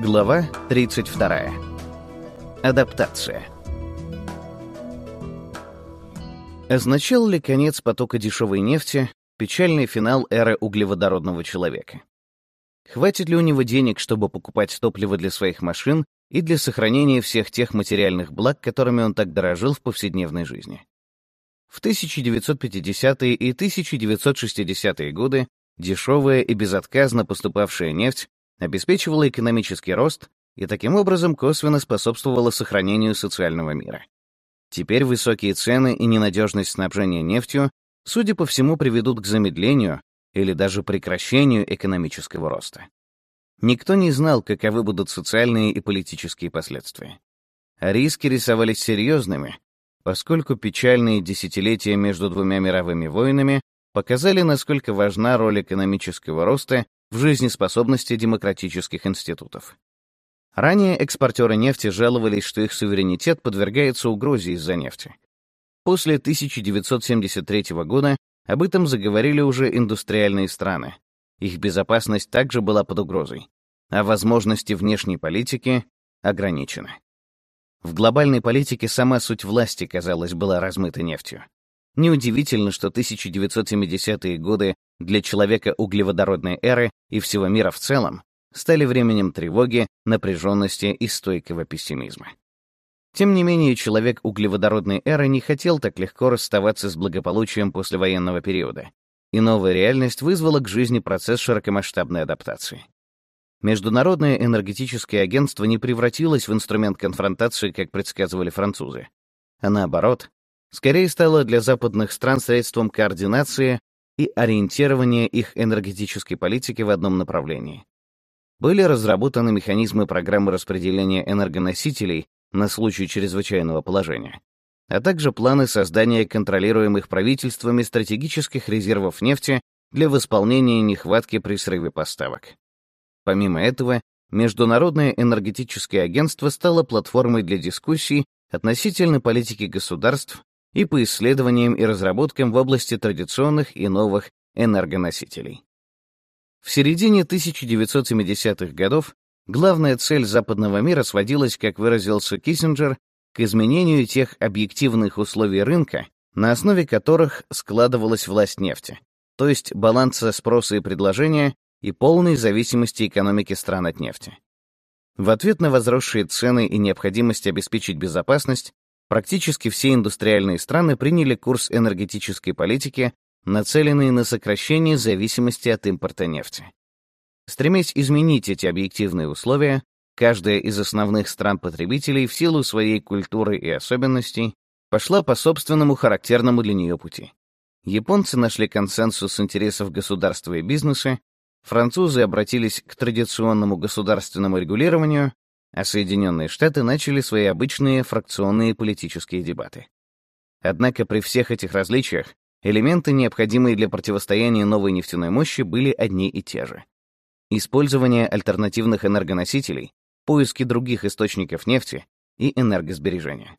Глава 32. Адаптация. Означал ли конец потока дешевой нефти печальный финал эры углеводородного человека? Хватит ли у него денег, чтобы покупать топливо для своих машин и для сохранения всех тех материальных благ, которыми он так дорожил в повседневной жизни? В 1950-е и 1960-е годы дешевая и безотказно поступавшая нефть обеспечивала экономический рост и таким образом косвенно способствовала сохранению социального мира. Теперь высокие цены и ненадежность снабжения нефтью, судя по всему, приведут к замедлению или даже прекращению экономического роста. Никто не знал, каковы будут социальные и политические последствия. риски рисовались серьезными, поскольку печальные десятилетия между двумя мировыми войнами показали, насколько важна роль экономического роста в жизнеспособности демократических институтов. Ранее экспортеры нефти жаловались, что их суверенитет подвергается угрозе из-за нефти. После 1973 года об этом заговорили уже индустриальные страны. Их безопасность также была под угрозой, а возможности внешней политики ограничены. В глобальной политике сама суть власти, казалось, была размыта нефтью. Неудивительно, что 1970-е годы для человека углеводородной эры и всего мира в целом стали временем тревоги, напряженности и стойкого пессимизма. Тем не менее, человек углеводородной эры не хотел так легко расставаться с благополучием послевоенного периода, и новая реальность вызвала к жизни процесс широкомасштабной адаптации. Международное энергетическое агентство не превратилось в инструмент конфронтации, как предсказывали французы, а наоборот, скорее стало для западных стран средством координации и ориентирования их энергетической политики в одном направлении. Были разработаны механизмы программы распределения энергоносителей на случай чрезвычайного положения, а также планы создания контролируемых правительствами стратегических резервов нефти для восполнения нехватки при срыве поставок. Помимо этого, Международное энергетическое агентство стало платформой для дискуссий относительно политики государств и по исследованиям и разработкам в области традиционных и новых энергоносителей. В середине 1970-х годов главная цель западного мира сводилась, как выразился Киссинджер, к изменению тех объективных условий рынка, на основе которых складывалась власть нефти, то есть баланса спроса и предложения и полной зависимости экономики стран от нефти. В ответ на возросшие цены и необходимость обеспечить безопасность, Практически все индустриальные страны приняли курс энергетической политики, нацеленный на сокращение зависимости от импорта нефти. Стремясь изменить эти объективные условия, каждая из основных стран-потребителей в силу своей культуры и особенностей пошла по собственному характерному для нее пути. Японцы нашли консенсус интересов государства и бизнеса, французы обратились к традиционному государственному регулированию, а Соединенные Штаты начали свои обычные фракционные политические дебаты. Однако при всех этих различиях элементы, необходимые для противостояния новой нефтяной мощи, были одни и те же. Использование альтернативных энергоносителей, поиски других источников нефти и энергосбережения.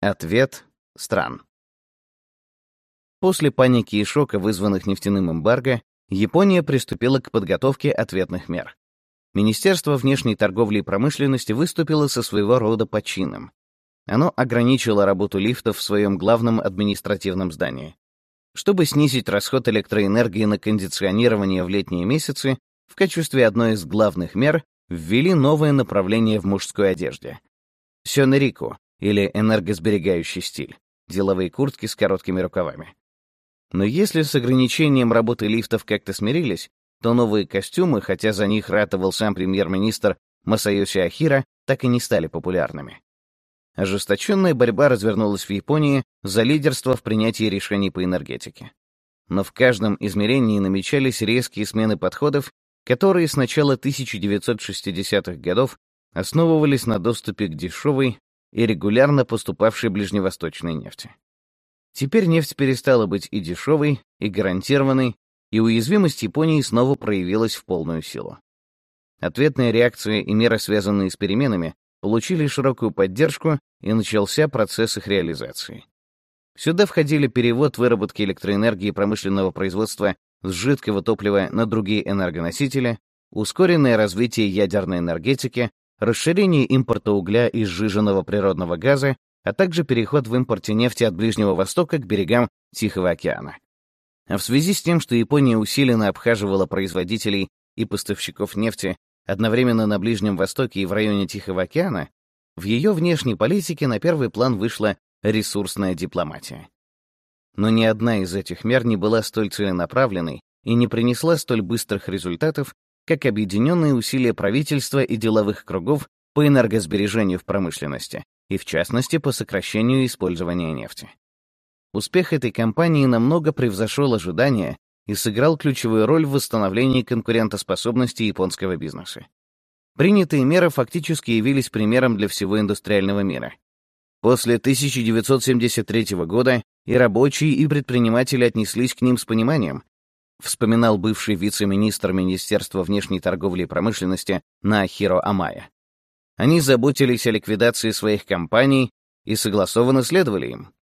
Ответ стран. После паники и шока, вызванных нефтяным эмбарго, Япония приступила к подготовке ответных мер. Министерство внешней торговли и промышленности выступило со своего рода почином. Оно ограничило работу лифтов в своем главном административном здании. Чтобы снизить расход электроэнергии на кондиционирование в летние месяцы, в качестве одной из главных мер ввели новое направление в мужской одежде. Сёнерику, или энергосберегающий стиль, деловые куртки с короткими рукавами. Но если с ограничением работы лифтов как-то смирились, то новые костюмы, хотя за них ратовал сам премьер-министр Масайоси Ахира, так и не стали популярными. Ожесточенная борьба развернулась в Японии за лидерство в принятии решений по энергетике. Но в каждом измерении намечались резкие смены подходов, которые с начала 1960-х годов основывались на доступе к дешевой и регулярно поступавшей ближневосточной нефти. Теперь нефть перестала быть и дешевой, и гарантированной, и уязвимость Японии снова проявилась в полную силу. Ответная реакция и меры, связанные с переменами, получили широкую поддержку, и начался процесс их реализации. Сюда входили перевод выработки электроэнергии промышленного производства с жидкого топлива на другие энергоносители, ускоренное развитие ядерной энергетики, расширение импорта угля и сжиженного природного газа, а также переход в импорте нефти от Ближнего Востока к берегам Тихого океана. А в связи с тем, что Япония усиленно обхаживала производителей и поставщиков нефти одновременно на Ближнем Востоке и в районе Тихого океана, в ее внешней политике на первый план вышла ресурсная дипломатия. Но ни одна из этих мер не была столь целенаправленной и не принесла столь быстрых результатов, как объединенные усилия правительства и деловых кругов по энергосбережению в промышленности, и в частности по сокращению использования нефти. Успех этой кампании намного превзошел ожидания и сыграл ключевую роль в восстановлении конкурентоспособности японского бизнеса. Принятые меры фактически явились примером для всего индустриального мира. После 1973 года и рабочие, и предприниматели отнеслись к ним с пониманием, вспоминал бывший вице-министр Министерства внешней торговли и промышленности Наахиро Амая. Они заботились о ликвидации своих компаний и согласованно следовали им.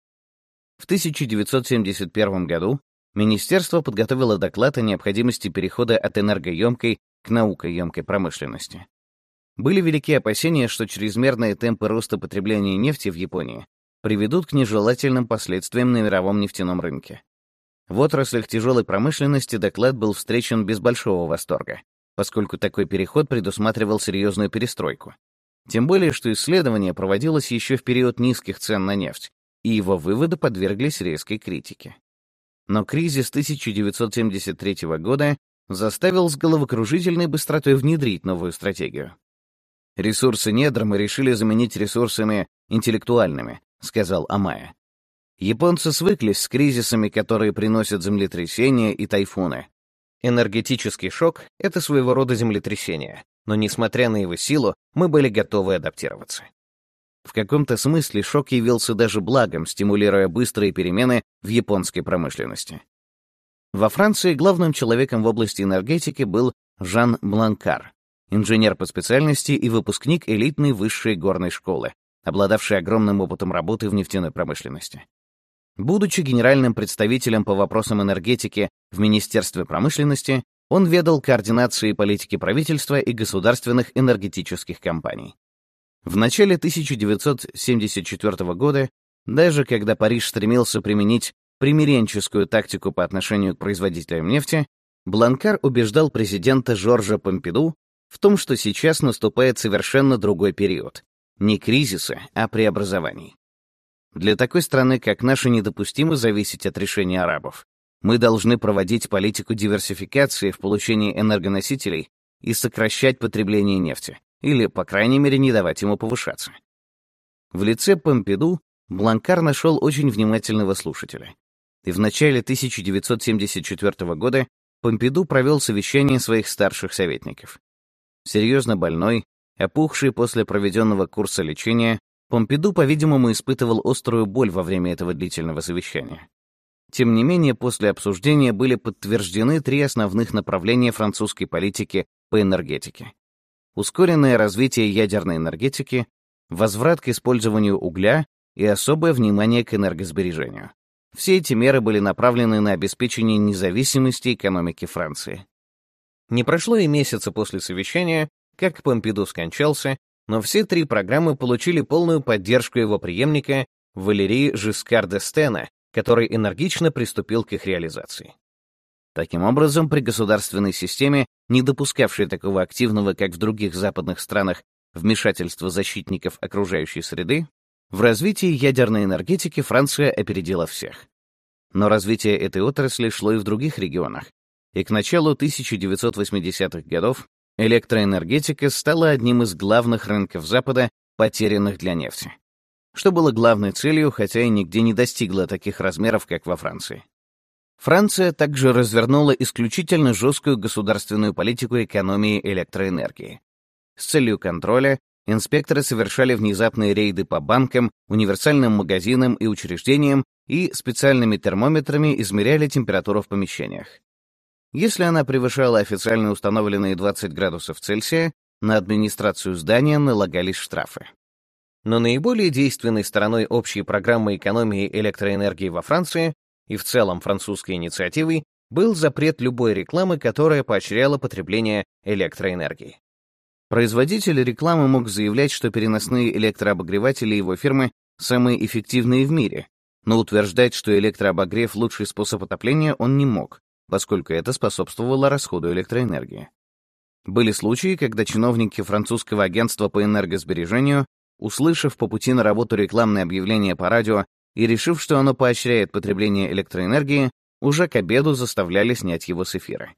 В 1971 году Министерство подготовило доклад о необходимости перехода от энергоемкой к наукоемкой промышленности. Были велики опасения, что чрезмерные темпы роста потребления нефти в Японии приведут к нежелательным последствиям на мировом нефтяном рынке. В отраслях тяжелой промышленности доклад был встречен без большого восторга, поскольку такой переход предусматривал серьезную перестройку. Тем более, что исследование проводилось еще в период низких цен на нефть, и его выводы подверглись резкой критике. Но кризис 1973 года заставил с головокружительной быстротой внедрить новую стратегию. «Ресурсы недр мы решили заменить ресурсами интеллектуальными», — сказал Амая. Японцы свыклись с кризисами, которые приносят землетрясения и тайфуны. Энергетический шок — это своего рода землетрясение, но, несмотря на его силу, мы были готовы адаптироваться. В каком-то смысле шок явился даже благом, стимулируя быстрые перемены в японской промышленности. Во Франции главным человеком в области энергетики был Жан Бланкар, инженер по специальности и выпускник элитной высшей горной школы, обладавший огромным опытом работы в нефтяной промышленности. Будучи генеральным представителем по вопросам энергетики в Министерстве промышленности, он ведал координацией политики правительства и государственных энергетических компаний. В начале 1974 года, даже когда Париж стремился применить примиренческую тактику по отношению к производителям нефти, Бланкар убеждал президента Жоржа Помпиду в том, что сейчас наступает совершенно другой период — не кризиса, а преобразований. Для такой страны, как наша, недопустимо зависеть от решения арабов. Мы должны проводить политику диверсификации в получении энергоносителей и сокращать потребление нефти, или, по крайней мере, не давать ему повышаться. В лице Помпиду Бланкар нашел очень внимательного слушателя. И в начале 1974 года Помпиду провел совещание своих старших советников. Серьезно больной, опухший после проведенного курса лечения, Помпиду, по-видимому, испытывал острую боль во время этого длительного совещания. Тем не менее, после обсуждения были подтверждены три основных направления французской политики по энергетике. Ускоренное развитие ядерной энергетики, возврат к использованию угля и особое внимание к энергосбережению. Все эти меры были направлены на обеспечение независимости экономики Франции. Не прошло и месяца после совещания, как Помпиду скончался, но все три программы получили полную поддержку его преемника Валерии Жискар Стена, который энергично приступил к их реализации. Таким образом, при государственной системе, не допускавшей такого активного, как в других западных странах, вмешательства защитников окружающей среды, в развитии ядерной энергетики Франция опередила всех. Но развитие этой отрасли шло и в других регионах, и к началу 1980-х годов Электроэнергетика стала одним из главных рынков Запада, потерянных для нефти. Что было главной целью, хотя и нигде не достигла таких размеров, как во Франции. Франция также развернула исключительно жесткую государственную политику экономии электроэнергии. С целью контроля инспекторы совершали внезапные рейды по банкам, универсальным магазинам и учреждениям и специальными термометрами измеряли температуру в помещениях. Если она превышала официально установленные 20 градусов Цельсия, на администрацию здания налагались штрафы. Но наиболее действенной стороной общей программы экономии электроэнергии во Франции и в целом французской инициативой был запрет любой рекламы, которая поощряла потребление электроэнергии. Производитель рекламы мог заявлять, что переносные электрообогреватели его фирмы самые эффективные в мире, но утверждать, что электрообогрев — лучший способ отопления, он не мог, поскольку это способствовало расходу электроэнергии. Были случаи, когда чиновники французского агентства по энергосбережению, услышав по пути на работу рекламное объявление по радио и решив, что оно поощряет потребление электроэнергии, уже к обеду заставляли снять его с эфира.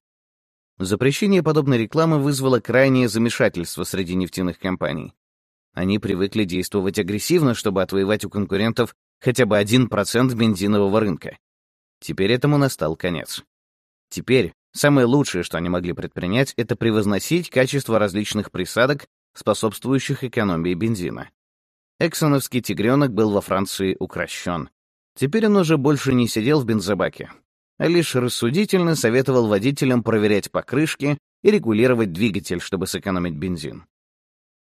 Запрещение подобной рекламы вызвало крайнее замешательство среди нефтяных компаний. Они привыкли действовать агрессивно, чтобы отвоевать у конкурентов хотя бы 1% бензинового рынка. Теперь этому настал конец. Теперь самое лучшее, что они могли предпринять, это превозносить качество различных присадок, способствующих экономии бензина. Эксоновский тигренок был во Франции укращен. Теперь он уже больше не сидел в бензобаке, а лишь рассудительно советовал водителям проверять покрышки и регулировать двигатель, чтобы сэкономить бензин.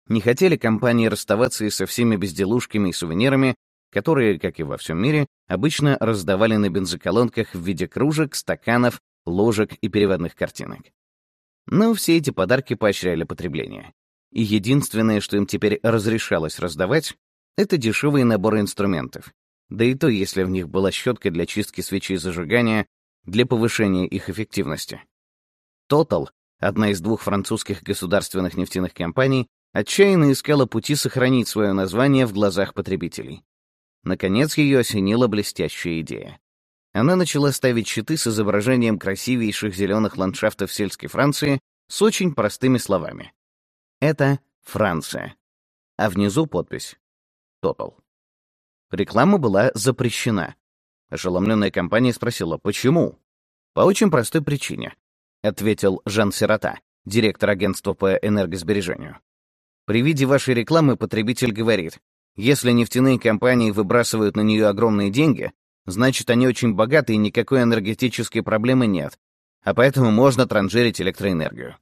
Не хотели компании расставаться и со всеми безделушками и сувенирами, которые, как и во всем мире, обычно раздавали на бензоколонках в виде кружек, стаканов, ложек и переводных картинок. Но все эти подарки поощряли потребление. И единственное, что им теперь разрешалось раздавать, это дешевые наборы инструментов. Да и то, если в них была щетка для чистки свечей зажигания для повышения их эффективности. Total, одна из двух французских государственных нефтяных компаний, отчаянно искала пути сохранить свое название в глазах потребителей. Наконец ее осенила блестящая идея. Она начала ставить щиты с изображением красивейших зеленых ландшафтов сельской Франции с очень простыми словами. Это Франция. А внизу подпись «Total». Реклама была запрещена. Ошеломленная компания спросила, почему? По очень простой причине, ответил Жан Сирота, директор агентства по энергосбережению. При виде вашей рекламы потребитель говорит, если нефтяные компании выбрасывают на нее огромные деньги, значит, они очень богаты и никакой энергетической проблемы нет, а поэтому можно транжирить электроэнергию.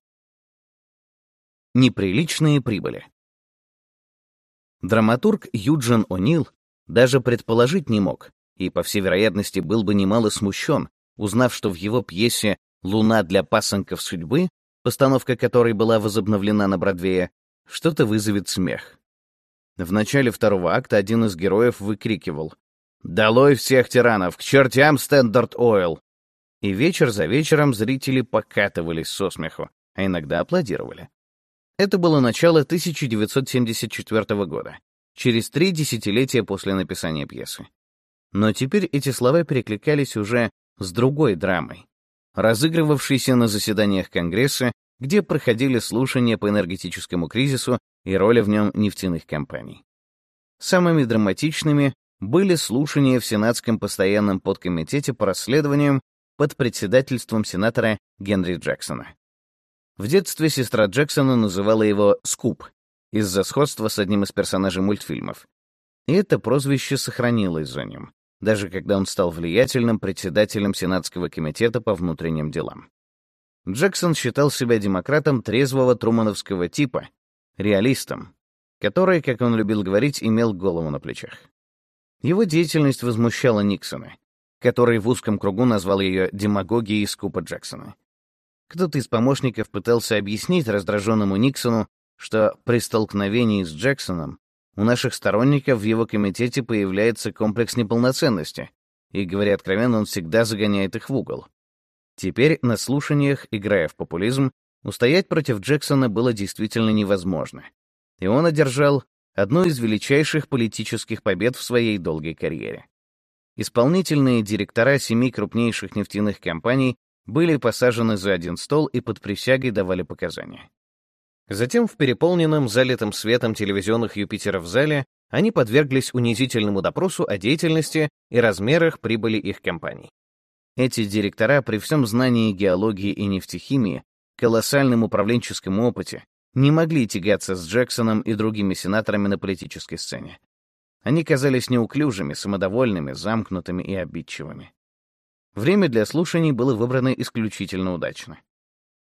Неприличные прибыли. Драматург Юджин О'Нил даже предположить не мог, и, по всей вероятности, был бы немало смущен, узнав, что в его пьесе «Луна для пасынков судьбы», постановка которой была возобновлена на Бродвее, что-то вызовет смех. В начале второго акта один из героев выкрикивал «Долой всех тиранов! К чертям Стендарт Ойл!» И вечер за вечером зрители покатывались со смеху, а иногда аплодировали. Это было начало 1974 года, через три десятилетия после написания пьесы. Но теперь эти слова перекликались уже с другой драмой, разыгрывавшейся на заседаниях Конгресса, где проходили слушания по энергетическому кризису и роли в нем нефтяных компаний. Самыми драматичными были слушания в Сенатском постоянном подкомитете по расследованиям под председательством сенатора Генри Джексона. В детстве сестра Джексона называла его «Скуп» из-за сходства с одним из персонажей мультфильмов. И это прозвище сохранилось за ним, даже когда он стал влиятельным председателем Сенатского комитета по внутренним делам. Джексон считал себя демократом трезвого трумановского типа реалистом, который, как он любил говорить, имел голову на плечах. Его деятельность возмущала Никсона, который в узком кругу назвал ее демагогией скупа Джексона. Кто-то из помощников пытался объяснить раздраженному Никсону, что при столкновении с Джексоном у наших сторонников в его комитете появляется комплекс неполноценности, и, говоря откровенно, он всегда загоняет их в угол. Теперь на слушаниях, играя в популизм, Устоять против Джексона было действительно невозможно, и он одержал одну из величайших политических побед в своей долгой карьере. Исполнительные директора семи крупнейших нефтяных компаний были посажены за один стол и под присягой давали показания. Затем в переполненном, залитом светом телевизионных Юпитеров зале они подверглись унизительному допросу о деятельности и размерах прибыли их компаний. Эти директора при всем знании геологии и нефтехимии колоссальном управленческом опыте, не могли тягаться с Джексоном и другими сенаторами на политической сцене. Они казались неуклюжими, самодовольными, замкнутыми и обидчивыми. Время для слушаний было выбрано исключительно удачно.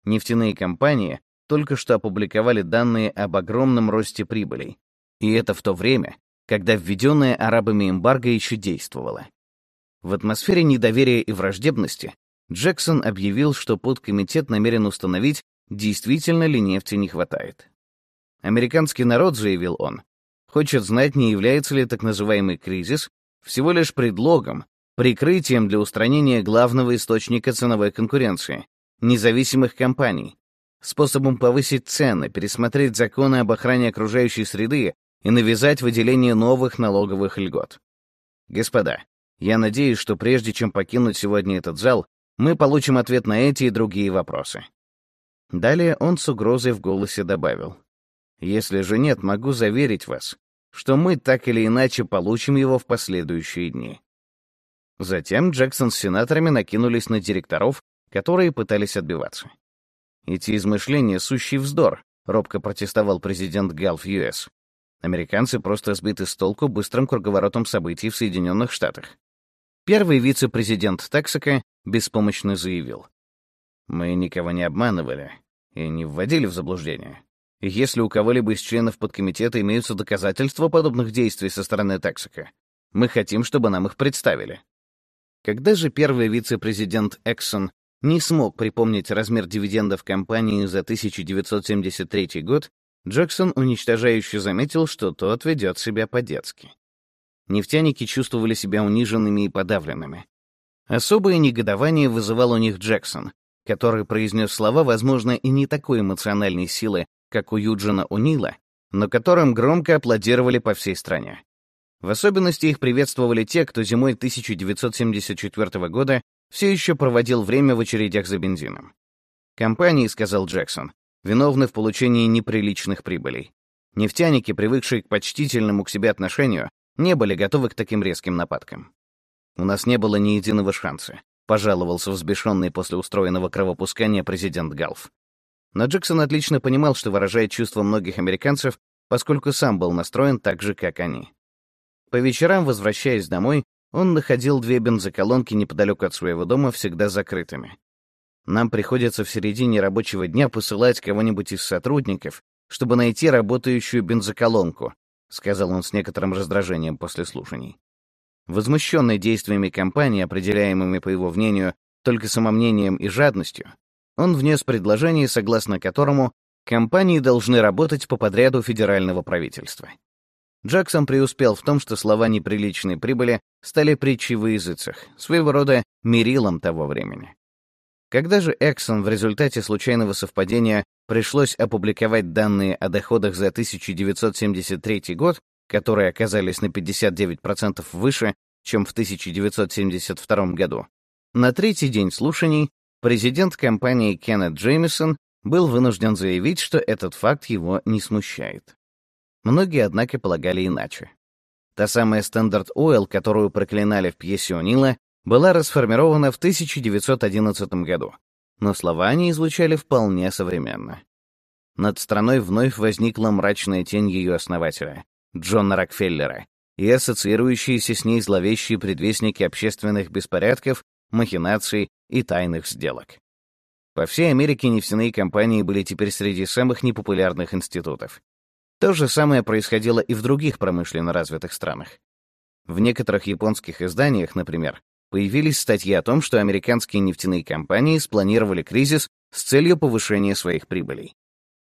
Нефтяные компании только что опубликовали данные об огромном росте прибылей, и это в то время, когда введенная арабами эмбарго еще действовала. В атмосфере недоверия и враждебности Джексон объявил, что подкомитет намерен установить, действительно ли нефти не хватает. Американский народ, заявил он, хочет знать, не является ли так называемый кризис всего лишь предлогом, прикрытием для устранения главного источника ценовой конкуренции — независимых компаний, способом повысить цены, пересмотреть законы об охране окружающей среды и навязать выделение новых налоговых льгот. Господа, я надеюсь, что прежде чем покинуть сегодня этот зал, мы получим ответ на эти и другие вопросы. Далее он с угрозой в голосе добавил. Если же нет, могу заверить вас, что мы так или иначе получим его в последующие дни. Затем Джексон с сенаторами накинулись на директоров, которые пытались отбиваться. «Эти измышления — сущий вздор», — робко протестовал президент Галф ЮС. Американцы просто сбиты с толку быстрым круговоротом событий в Соединенных Штатах. Первый вице-президент Тексака беспомощно заявил. «Мы никого не обманывали и не вводили в заблуждение. Если у кого-либо из членов подкомитета имеются доказательства подобных действий со стороны Тексака, мы хотим, чтобы нам их представили». Когда же первый вице-президент Эксон не смог припомнить размер дивидендов компании за 1973 год, Джексон уничтожающе заметил, что тот ведет себя по-детски. Нефтяники чувствовали себя униженными и подавленными. Особое негодование вызывал у них Джексон, который произнес слова, возможно, и не такой эмоциональной силы, как у Юджина Унила, но которым громко аплодировали по всей стране. В особенности их приветствовали те, кто зимой 1974 года все еще проводил время в очередях за бензином. «Компании», — сказал Джексон, — «виновны в получении неприличных прибылей. Нефтяники, привыкшие к почтительному к себе отношению, не были готовы к таким резким нападкам. У нас не было ни единого шанса, пожаловался взбешенный после устроенного кровопускания президент Галф. Но Джексон отлично понимал, что выражает чувства многих американцев, поскольку сам был настроен так же, как они. По вечерам, возвращаясь домой, он находил две бензоколонки неподалеку от своего дома всегда закрытыми. Нам приходится в середине рабочего дня посылать кого-нибудь из сотрудников, чтобы найти работающую бензоколонку, сказал он с некоторым раздражением после слушаний. Возмущенный действиями компании, определяемыми, по его мнению, только самомнением и жадностью, он внес предложение, согласно которому компании должны работать по подряду федерального правительства. Джексон преуспел в том, что слова неприличной прибыли стали притчей в языцах, своего рода мерилом того времени. Когда же Эксон в результате случайного совпадения пришлось опубликовать данные о доходах за 1973 год, которые оказались на 59% выше, чем в 1972 году, на третий день слушаний президент компании Кеннет Джеймисон был вынужден заявить, что этот факт его не смущает. Многие, однако, полагали иначе. Та самая Standard Oil, которую проклинали в пьесе Унила, была расформирована в 1911 году, но слова они излучали вполне современно. Над страной вновь возникла мрачная тень ее основателя, Джона Рокфеллера, и ассоциирующиеся с ней зловещие предвестники общественных беспорядков, махинаций и тайных сделок. По всей Америке нефтяные компании были теперь среди самых непопулярных институтов. То же самое происходило и в других промышленно развитых странах. В некоторых японских изданиях, например, появились статьи о том, что американские нефтяные компании спланировали кризис с целью повышения своих прибылей.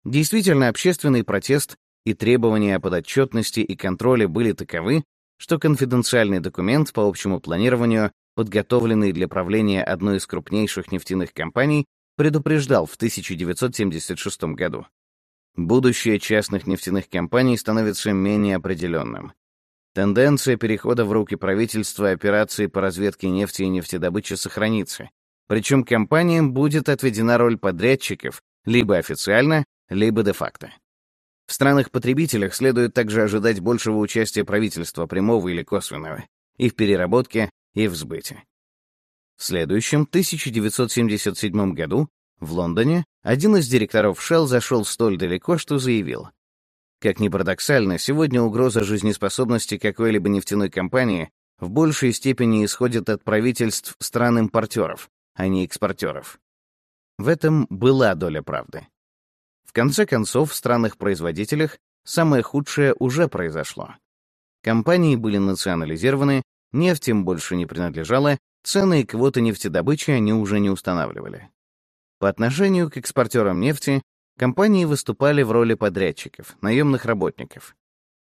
Действительно, общественный протест и требования о подотчетности и контроле были таковы, что конфиденциальный документ по общему планированию, подготовленный для правления одной из крупнейших нефтяных компаний, предупреждал в 1976 году. Будущее частных нефтяных компаний становится менее определенным. Тенденция перехода в руки правительства операций по разведке нефти и нефтедобычи сохранится. Причем компаниям будет отведена роль подрядчиков либо официально, либо де-факто. В странах-потребителях следует также ожидать большего участия правительства, прямого или косвенного, и в переработке, и в сбыте. В следующем, 1977 году, в Лондоне один из директоров Shell зашел столь далеко, что заявил. Как ни парадоксально, сегодня угроза жизнеспособности какой-либо нефтяной компании в большей степени исходит от правительств стран-импортеров, а не экспортеров. В этом была доля правды. В конце концов, в странах-производителях самое худшее уже произошло. Компании были национализированы, нефть им больше не принадлежала, цены и квоты нефтедобычи они уже не устанавливали. По отношению к экспортерам нефти компании выступали в роли подрядчиков, наемных работников.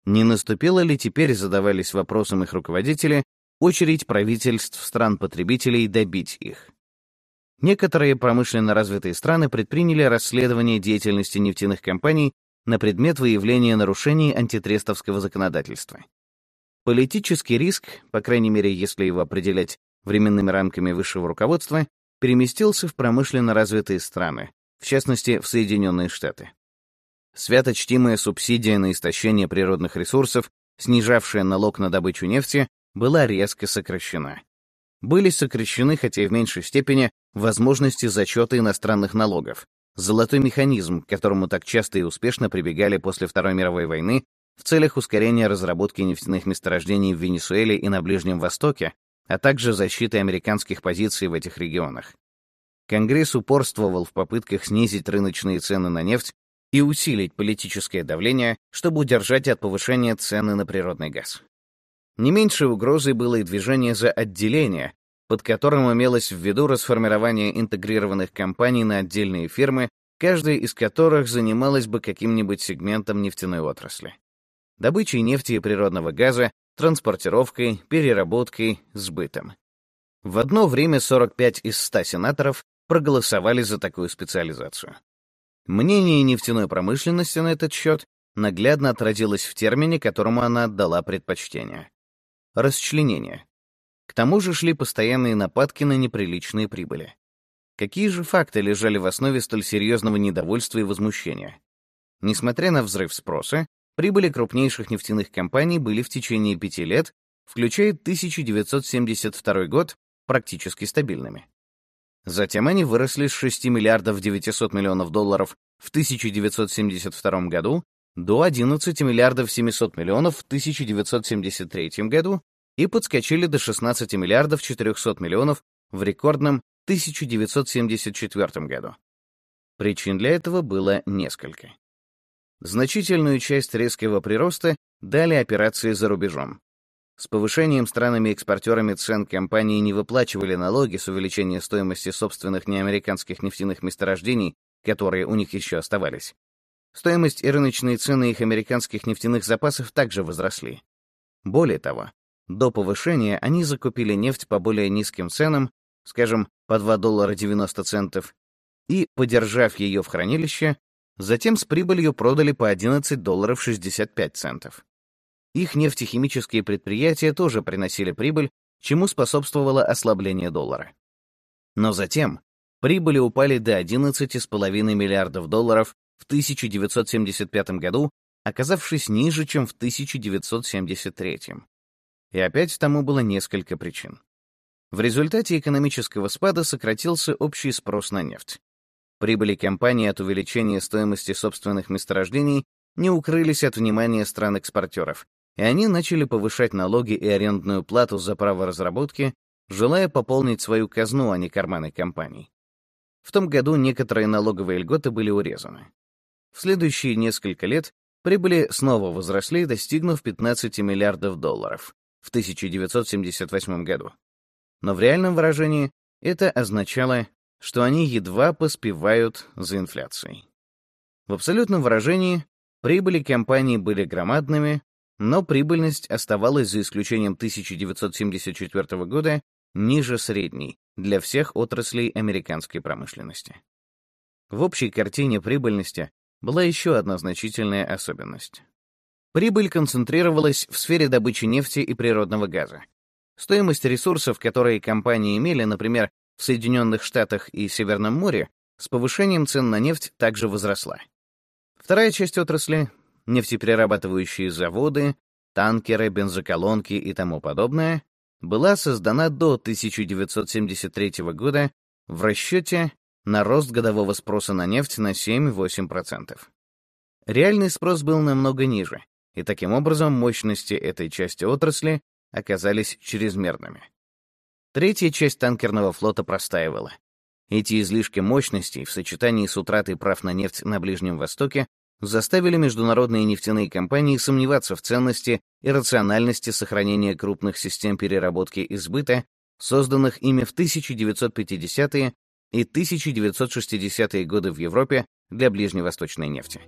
Не наступила ли теперь, задавались вопросом их руководители, очередь правительств стран-потребителей добить их? Некоторые промышленно развитые страны предприняли расследование деятельности нефтяных компаний на предмет выявления нарушений антитрестовского законодательства. Политический риск, по крайней мере, если его определять временными рамками высшего руководства, переместился в промышленно развитые страны, в частности, в Соединенные Штаты. Святочтимая субсидия на истощение природных ресурсов, снижавшая налог на добычу нефти, была резко сокращена. Были сокращены, хотя и в меньшей степени, возможности зачета иностранных налогов, золотой механизм, к которому так часто и успешно прибегали после Второй мировой войны в целях ускорения разработки нефтяных месторождений в Венесуэле и на Ближнем Востоке, а также защиты американских позиций в этих регионах. Конгресс упорствовал в попытках снизить рыночные цены на нефть и усилить политическое давление, чтобы удержать от повышения цены на природный газ. Не меньшей угрозой было и движение за отделение, под которым имелось в виду расформирование интегрированных компаний на отдельные фирмы, каждая из которых занималась бы каким-нибудь сегментом нефтяной отрасли добычей нефти и природного газа, транспортировкой, переработкой, сбытом. В одно время 45 из 100 сенаторов проголосовали за такую специализацию. Мнение нефтяной промышленности на этот счет наглядно отразилось в термине, которому она отдала предпочтение. Расчленение. К тому же шли постоянные нападки на неприличные прибыли. Какие же факты лежали в основе столь серьезного недовольства и возмущения? Несмотря на взрыв спроса, Прибыли крупнейших нефтяных компаний были в течение пяти лет, включая 1972 год, практически стабильными. Затем они выросли с 6 миллиардов 900 миллионов долларов в 1972 году до 11 миллиардов 700 миллионов в 1973 году и подскочили до 16 миллиардов 400 миллионов в рекордном 1974 году. Причин для этого было несколько. Значительную часть резкого прироста дали операции за рубежом. С повышением странами-экспортерами цен компании не выплачивали налоги с увеличения стоимости собственных неамериканских нефтяных месторождений, которые у них еще оставались. Стоимость и рыночные цены их американских нефтяных запасов также возросли. Более того, до повышения они закупили нефть по более низким ценам, скажем, по 2 доллара 90 центов, и, подержав ее в хранилище, Затем с прибылью продали по 11 долларов 65 центов. Их нефтехимические предприятия тоже приносили прибыль, чему способствовало ослабление доллара. Но затем прибыли упали до 11,5 миллиардов долларов в 1975 году, оказавшись ниже, чем в 1973. И опять тому было несколько причин. В результате экономического спада сократился общий спрос на нефть. Прибыли компании от увеличения стоимости собственных месторождений не укрылись от внимания стран-экспортеров, и они начали повышать налоги и арендную плату за право разработки, желая пополнить свою казну, а не карманы компаний. В том году некоторые налоговые льготы были урезаны. В следующие несколько лет прибыли снова возросли, достигнув 15 миллиардов долларов в 1978 году. Но в реальном выражении это означало что они едва поспевают за инфляцией. В абсолютном выражении прибыли компании были громадными, но прибыльность оставалась за исключением 1974 года ниже средней для всех отраслей американской промышленности. В общей картине прибыльности была еще одна значительная особенность. Прибыль концентрировалась в сфере добычи нефти и природного газа. Стоимость ресурсов, которые компании имели, например, в Соединенных Штатах и Северном море с повышением цен на нефть также возросла. Вторая часть отрасли — нефтеперерабатывающие заводы, танкеры, бензоколонки и тому подобное — была создана до 1973 года в расчете на рост годового спроса на нефть на 7-8%. Реальный спрос был намного ниже, и таким образом мощности этой части отрасли оказались чрезмерными. Третья часть танкерного флота простаивала. Эти излишки мощностей в сочетании с утратой прав на нефть на Ближнем Востоке заставили международные нефтяные компании сомневаться в ценности и рациональности сохранения крупных систем переработки и сбыта созданных ими в 1950-е и 1960-е годы в Европе для ближневосточной нефти.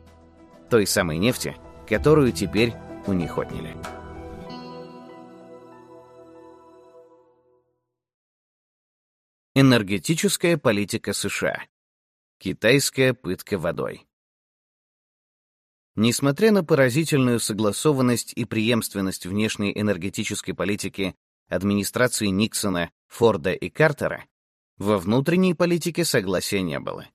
Той самой нефти, которую теперь у них отняли. Энергетическая политика США. Китайская пытка водой. Несмотря на поразительную согласованность и преемственность внешней энергетической политики администрации Никсона, Форда и Картера, во внутренней политике согласия не было.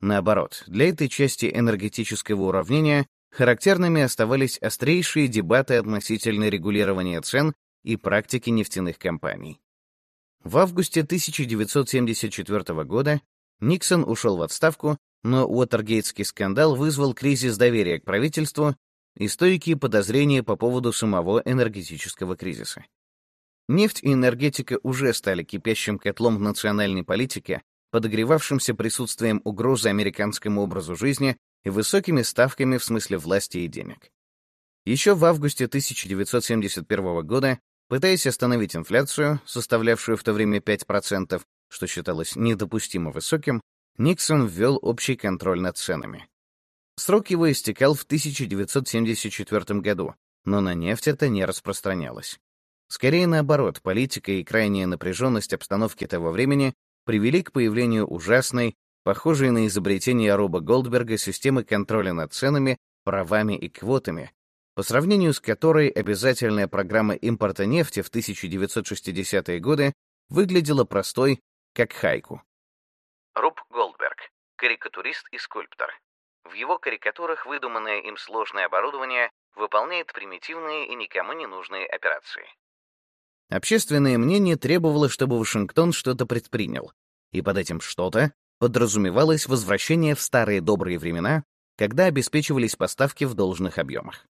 Наоборот, для этой части энергетического уравнения характерными оставались острейшие дебаты относительно регулирования цен и практики нефтяных компаний. В августе 1974 года Никсон ушел в отставку, но Уотергейтский скандал вызвал кризис доверия к правительству и стойкие подозрения по поводу самого энергетического кризиса. Нефть и энергетика уже стали кипящим котлом в национальной политике, подогревавшимся присутствием угрозы американскому образу жизни и высокими ставками в смысле власти и денег. Еще в августе 1971 года, пытаясь остановить инфляцию, составлявшую в то время 5%, что считалось недопустимо высоким, Никсон ввел общий контроль над ценами. Срок его истекал в 1974 году, но на нефть это не распространялось. Скорее наоборот, политика и крайняя напряженность обстановки того времени привели к появлению ужасной, похожей на изобретение Роба Голдберга системы контроля над ценами, правами и квотами, по сравнению с которой обязательная программа импорта нефти в 1960-е годы выглядела простой, как хайку. Роб Голдберг, карикатурист и скульптор. В его карикатурах выдуманное им сложное оборудование выполняет примитивные и никому не нужные операции. Общественное мнение требовало, чтобы Вашингтон что-то предпринял, и под этим «что-то» подразумевалось возвращение в старые добрые времена, когда обеспечивались поставки в должных объемах.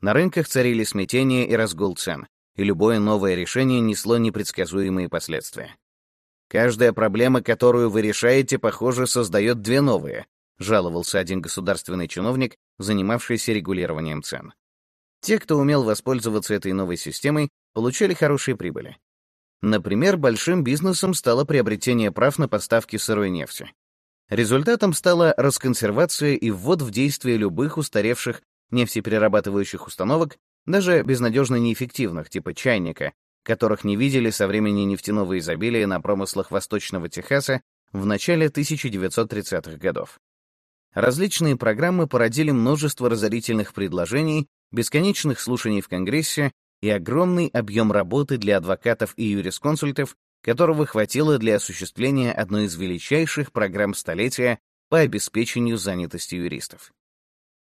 На рынках царили смятение и разгул цен, и любое новое решение несло непредсказуемые последствия. «Каждая проблема, которую вы решаете, похоже, создает две новые», жаловался один государственный чиновник, занимавшийся регулированием цен. Те, кто умел воспользоваться этой новой системой, получали хорошие прибыли. Например, большим бизнесом стало приобретение прав на поставки сырой нефти. Результатом стала расконсервация и ввод в действие любых устаревших нефтеперерабатывающих установок, даже безнадежно неэффективных, типа чайника, которых не видели со времени нефтяного изобилия на промыслах Восточного Техаса в начале 1930-х годов. Различные программы породили множество разорительных предложений, бесконечных слушаний в Конгрессе и огромный объем работы для адвокатов и юрисконсультов, которого хватило для осуществления одной из величайших программ столетия по обеспечению занятости юристов.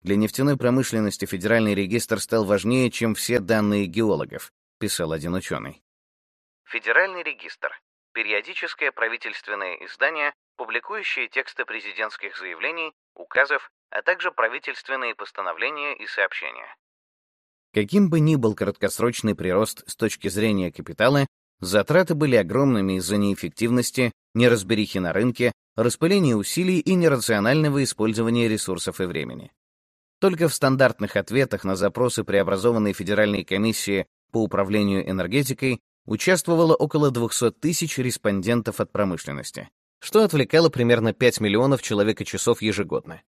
Для нефтяной промышленности федеральный регистр стал важнее, чем все данные геологов, писал один ученый. Федеральный регистр — периодическое правительственное издание, публикующее тексты президентских заявлений, указов, а также правительственные постановления и сообщения. Каким бы ни был краткосрочный прирост с точки зрения капитала, затраты были огромными из-за неэффективности, неразберихи на рынке, распыления усилий и нерационального использования ресурсов и времени. Только в стандартных ответах на запросы преобразованной Федеральной комиссии по управлению энергетикой участвовало около 200 тысяч респондентов от промышленности, что отвлекало примерно 5 миллионов человека-часов ежегодно.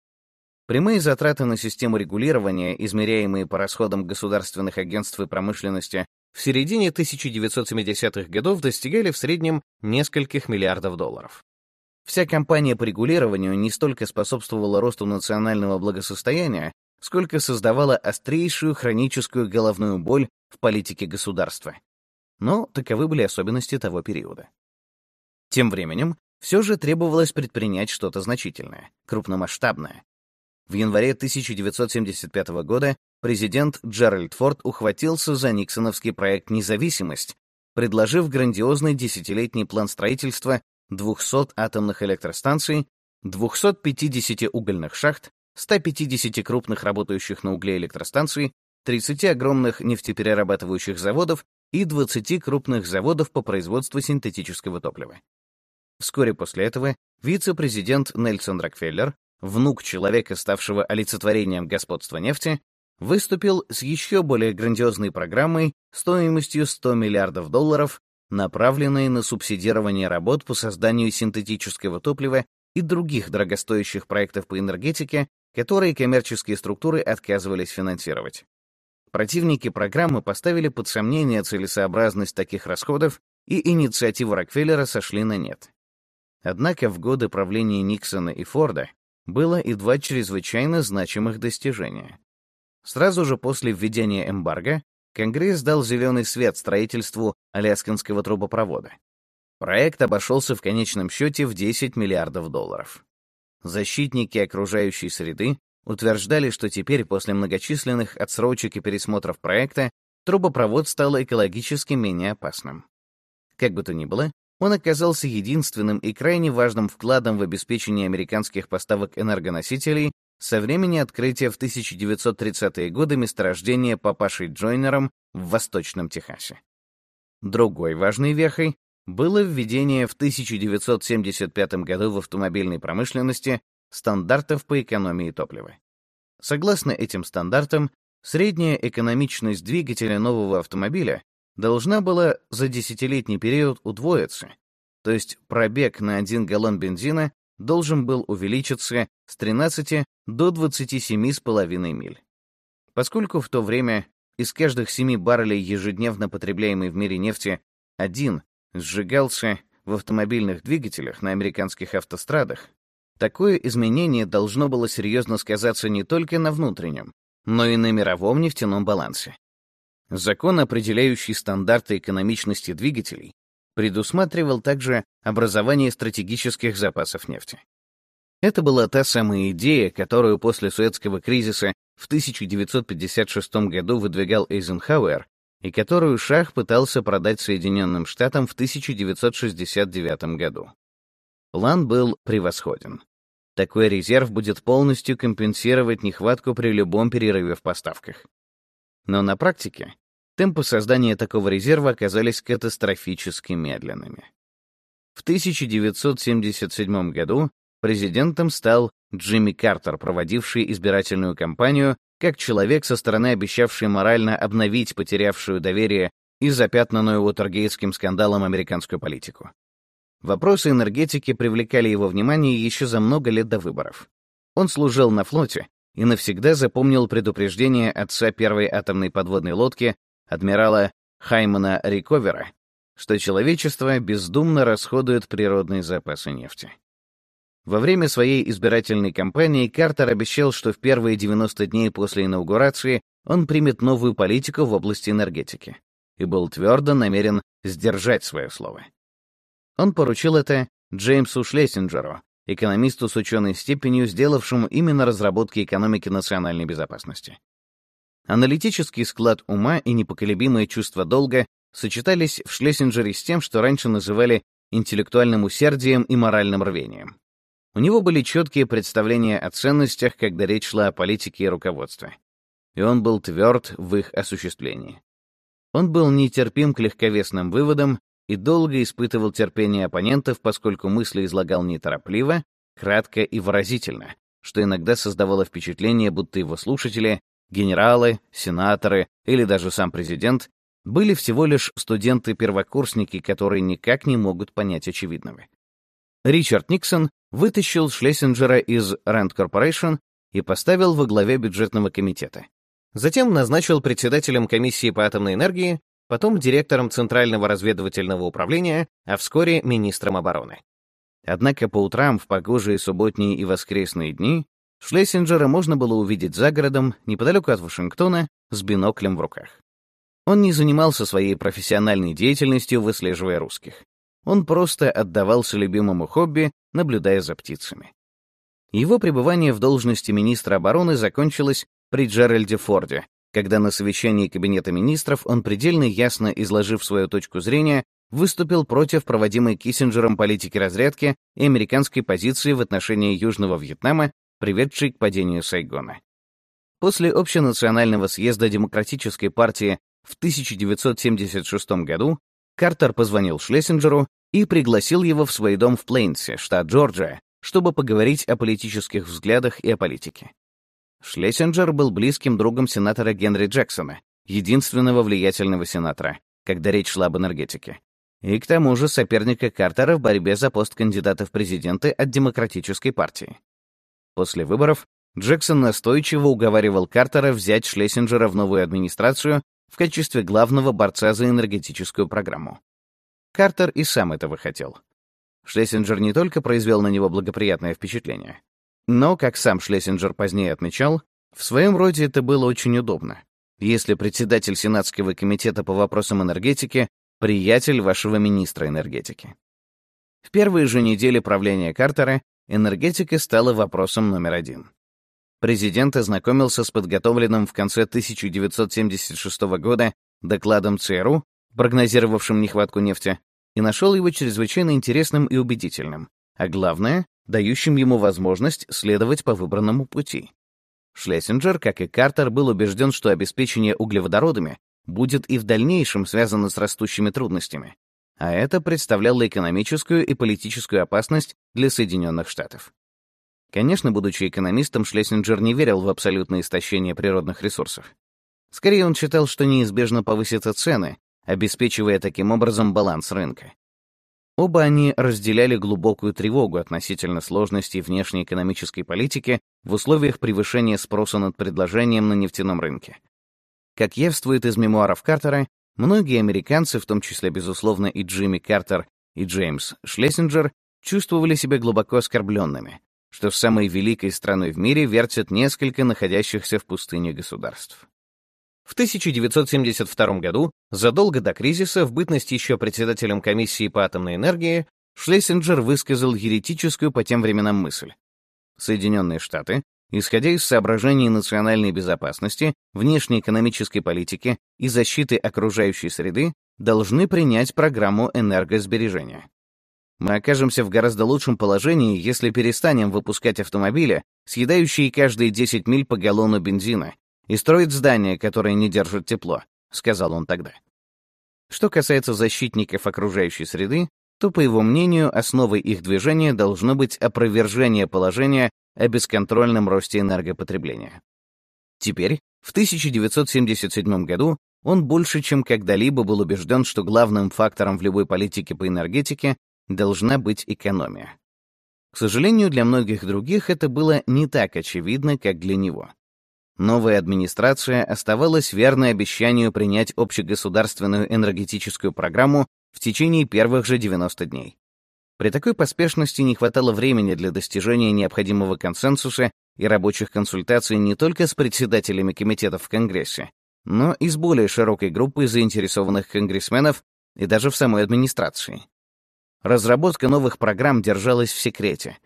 Прямые затраты на систему регулирования, измеряемые по расходам государственных агентств и промышленности, в середине 1970-х годов достигали в среднем нескольких миллиардов долларов. Вся кампания по регулированию не столько способствовала росту национального благосостояния, сколько создавала острейшую хроническую головную боль в политике государства. Но таковы были особенности того периода. Тем временем, все же требовалось предпринять что-то значительное, крупномасштабное, в январе 1975 года президент Джеральд Форд ухватился за Никсоновский проект «Независимость», предложив грандиозный десятилетний план строительства 200 атомных электростанций, 250 угольных шахт, 150 крупных работающих на угле электростанций, 30 огромных нефтеперерабатывающих заводов и 20 крупных заводов по производству синтетического топлива. Вскоре после этого вице-президент Нельсон Рокфеллер внук человека, ставшего олицетворением господства нефти, выступил с еще более грандиозной программой стоимостью 100 миллиардов долларов направленные на субсидирование работ по созданию синтетического топлива и других дорогостоящих проектов по энергетике, которые коммерческие структуры отказывались финансировать. Противники программы поставили под сомнение целесообразность таких расходов, и инициативу Рокфеллера сошли на нет. Однако в годы правления Никсона и Форда было и два чрезвычайно значимых достижения. Сразу же после введения эмбарго Конгресс дал зеленый свет строительству Аляскинского трубопровода. Проект обошелся в конечном счете в 10 миллиардов долларов. Защитники окружающей среды утверждали, что теперь, после многочисленных отсрочек и пересмотров проекта, трубопровод стал экологически менее опасным. Как бы то ни было, он оказался единственным и крайне важным вкладом в обеспечение американских поставок энергоносителей со времени открытия в 1930-е годы месторождения папашей Джойнером в Восточном Техасе. Другой важной вехой было введение в 1975 году в автомобильной промышленности стандартов по экономии топлива. Согласно этим стандартам, средняя экономичность двигателя нового автомобиля должна была за десятилетний период удвоиться, то есть пробег на 1 галлон бензина должен был увеличиться с 13 до 27,5 миль. Поскольку в то время из каждых 7 баррелей ежедневно потребляемой в мире нефти один сжигался в автомобильных двигателях на американских автострадах, такое изменение должно было серьезно сказаться не только на внутреннем, но и на мировом нефтяном балансе. Закон, определяющий стандарты экономичности двигателей, предусматривал также образование стратегических запасов нефти. Это была та самая идея, которую после Суэцкого кризиса в 1956 году выдвигал Эйзенхауэр и которую Шах пытался продать Соединенным Штатам в 1969 году. План был превосходен. Такой резерв будет полностью компенсировать нехватку при любом перерыве в поставках. Но на практике темпы создания такого резерва оказались катастрофически медленными. В 1977 году президентом стал Джимми Картер, проводивший избирательную кампанию как человек со стороны обещавший морально обновить потерявшую доверие и запятнанную Уотергейтским скандалом американскую политику. Вопросы энергетики привлекали его внимание еще за много лет до выборов. Он служил на флоте и навсегда запомнил предупреждение отца первой атомной подводной лодки адмирала Хаймана Риковера, что человечество бездумно расходует природные запасы нефти. Во время своей избирательной кампании Картер обещал, что в первые 90 дней после инаугурации он примет новую политику в области энергетики и был твердо намерен сдержать свое слово. Он поручил это Джеймсу Шлессинджеру, экономисту с ученой степенью, сделавшему именно разработки экономики национальной безопасности. Аналитический склад ума и непоколебимое чувство долга сочетались в Шлессинджере с тем, что раньше называли интеллектуальным усердием и моральным рвением. У него были четкие представления о ценностях, когда речь шла о политике и руководстве. И он был тверд в их осуществлении. Он был нетерпим к легковесным выводам и долго испытывал терпение оппонентов, поскольку мысли излагал неторопливо, кратко и выразительно, что иногда создавало впечатление, будто его слушатели генералы, сенаторы или даже сам президент были всего лишь студенты-первокурсники, которые никак не могут понять очевидного. Ричард Никсон вытащил Шлессинджера из Rand Corporation и поставил во главе бюджетного комитета. Затем назначил председателем комиссии по атомной энергии, потом директором Центрального разведывательного управления, а вскоре министром обороны. Однако по утрам в погожие субботние и воскресные дни Шлессинджера можно было увидеть за городом, неподалеку от Вашингтона, с биноклем в руках. Он не занимался своей профессиональной деятельностью, выслеживая русских. Он просто отдавался любимому хобби, наблюдая за птицами. Его пребывание в должности министра обороны закончилось при Джеральде Форде, когда на совещании Кабинета министров он предельно ясно изложив свою точку зрения, выступил против проводимой Киссинджером политики разрядки и американской позиции в отношении Южного Вьетнама приведший к падению Сайгона. После общенационального съезда Демократической партии в 1976 году Картер позвонил Шлессинджеру и пригласил его в свой дом в Плейнсе, штат Джорджия, чтобы поговорить о политических взглядах и о политике. Шлессинджер был близким другом сенатора Генри Джексона, единственного влиятельного сенатора, когда речь шла об энергетике. и к тому же соперника Картера в борьбе за пост кандидата в президенты от Демократической партии. После выборов Джексон настойчиво уговаривал Картера взять Шлессинджера в новую администрацию в качестве главного борца за энергетическую программу. Картер и сам этого хотел. Шлессинджер не только произвел на него благоприятное впечатление, но, как сам Шлессинджер позднее отмечал, в своем роде это было очень удобно. Если председатель Сенатского комитета по вопросам энергетики — приятель вашего министра энергетики. В первые же недели правления Картера энергетика стала вопросом номер один. Президент ознакомился с подготовленным в конце 1976 года докладом ЦРУ, прогнозировавшим нехватку нефти, и нашел его чрезвычайно интересным и убедительным, а главное, дающим ему возможность следовать по выбранному пути. Шлессинджер, как и Картер, был убежден, что обеспечение углеводородами будет и в дальнейшем связано с растущими трудностями, а это представляло экономическую и политическую опасность для Соединенных Штатов. Конечно, будучи экономистом, Шлессинджер не верил в абсолютное истощение природных ресурсов. Скорее, он считал, что неизбежно повысятся цены, обеспечивая таким образом баланс рынка. Оба они разделяли глубокую тревогу относительно сложностей внешней экономической политики в условиях превышения спроса над предложением на нефтяном рынке. Как явствует из мемуаров Картера, многие американцы, в том числе, безусловно, и Джимми Картер, и Джеймс Шлессинджер, чувствовали себя глубоко оскорбленными, что с самой великой страной в мире вертят несколько находящихся в пустыне государств. В 1972 году, задолго до кризиса, в бытность еще председателем комиссии по атомной энергии, Шлессинджер высказал еретическую по тем временам мысль. Соединенные Штаты, исходя из соображений национальной безопасности, внешней экономической политики и защиты окружающей среды, должны принять программу энергосбережения. Мы окажемся в гораздо лучшем положении, если перестанем выпускать автомобили, съедающие каждые 10 миль по галлону бензина, и строить здания, которые не держат тепло», — сказал он тогда. Что касается защитников окружающей среды, то, по его мнению, основой их движения должно быть опровержение положения о бесконтрольном росте энергопотребления. Теперь, в 1977 году, он больше чем когда-либо был убежден, что главным фактором в любой политике по энергетике должна быть экономия. К сожалению, для многих других это было не так очевидно, как для него. Новая администрация оставалась верной обещанию принять общегосударственную энергетическую программу в течение первых же 90 дней. При такой поспешности не хватало времени для достижения необходимого консенсуса и рабочих консультаций не только с председателями комитетов в Конгрессе, но и с более широкой группой заинтересованных конгрессменов и даже в самой администрации. Разработка новых программ держалась в секрете.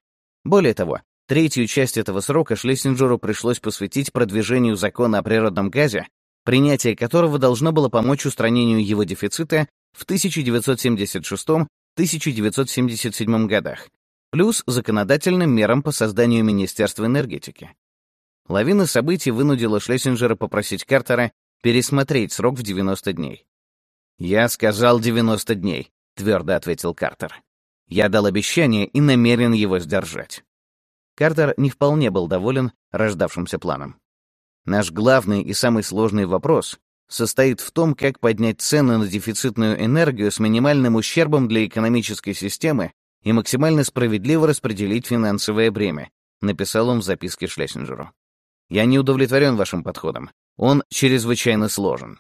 Более того, Третью часть этого срока Шлессинджеру пришлось посвятить продвижению закона о природном газе, принятие которого должно было помочь устранению его дефицита в 1976-1977 годах, плюс законодательным мерам по созданию Министерства энергетики. Лавина событий вынудила Шлессинджера попросить Картера пересмотреть срок в 90 дней. «Я сказал 90 дней», — твердо ответил Картер. «Я дал обещание и намерен его сдержать». Картер не вполне был доволен рождавшимся планом. Наш главный и самый сложный вопрос состоит в том, как поднять цены на дефицитную энергию с минимальным ущербом для экономической системы и максимально справедливо распределить финансовое бремя, написал он в записке Шлессинджеру. Я не удовлетворен вашим подходом. Он чрезвычайно сложен.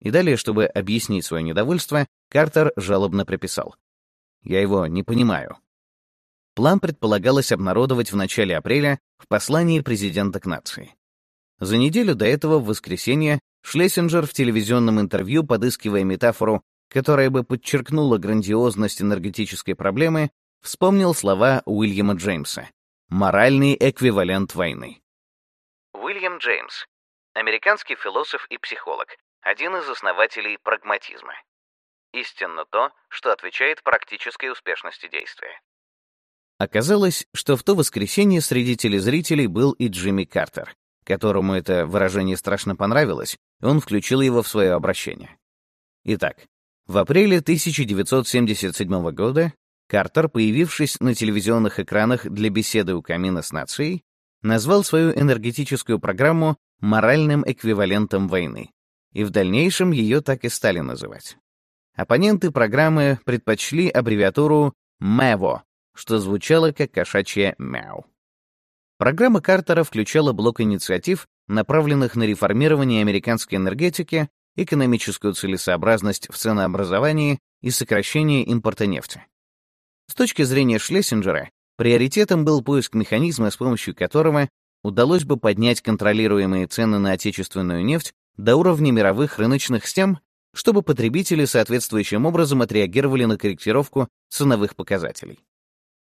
И далее, чтобы объяснить свое недовольство, Картер жалобно прописал. Я его не понимаю. План предполагалось обнародовать в начале апреля в послании президента к нации. За неделю до этого, в воскресенье, Шлессинджер в телевизионном интервью, подыскивая метафору, которая бы подчеркнула грандиозность энергетической проблемы, вспомнил слова Уильяма Джеймса «моральный эквивалент войны». Уильям Джеймс, американский философ и психолог, один из основателей прагматизма. Истинно то, что отвечает практической успешности действия. Оказалось, что в то воскресенье среди телезрителей был и Джимми Картер, которому это выражение страшно понравилось, он включил его в свое обращение. Итак, в апреле 1977 года Картер, появившись на телевизионных экранах для беседы у камина с нацией, назвал свою энергетическую программу моральным эквивалентом войны, и в дальнейшем ее так и стали называть. оппоненты программы предпочли аббревиатуру MEVO, что звучало как кошачье «мяу». Программа Картера включала блок инициатив, направленных на реформирование американской энергетики, экономическую целесообразность в ценообразовании и сокращение импорта нефти. С точки зрения Шлессинджера, приоритетом был поиск механизма, с помощью которого удалось бы поднять контролируемые цены на отечественную нефть до уровня мировых рыночных с тем, чтобы потребители соответствующим образом отреагировали на корректировку ценовых показателей.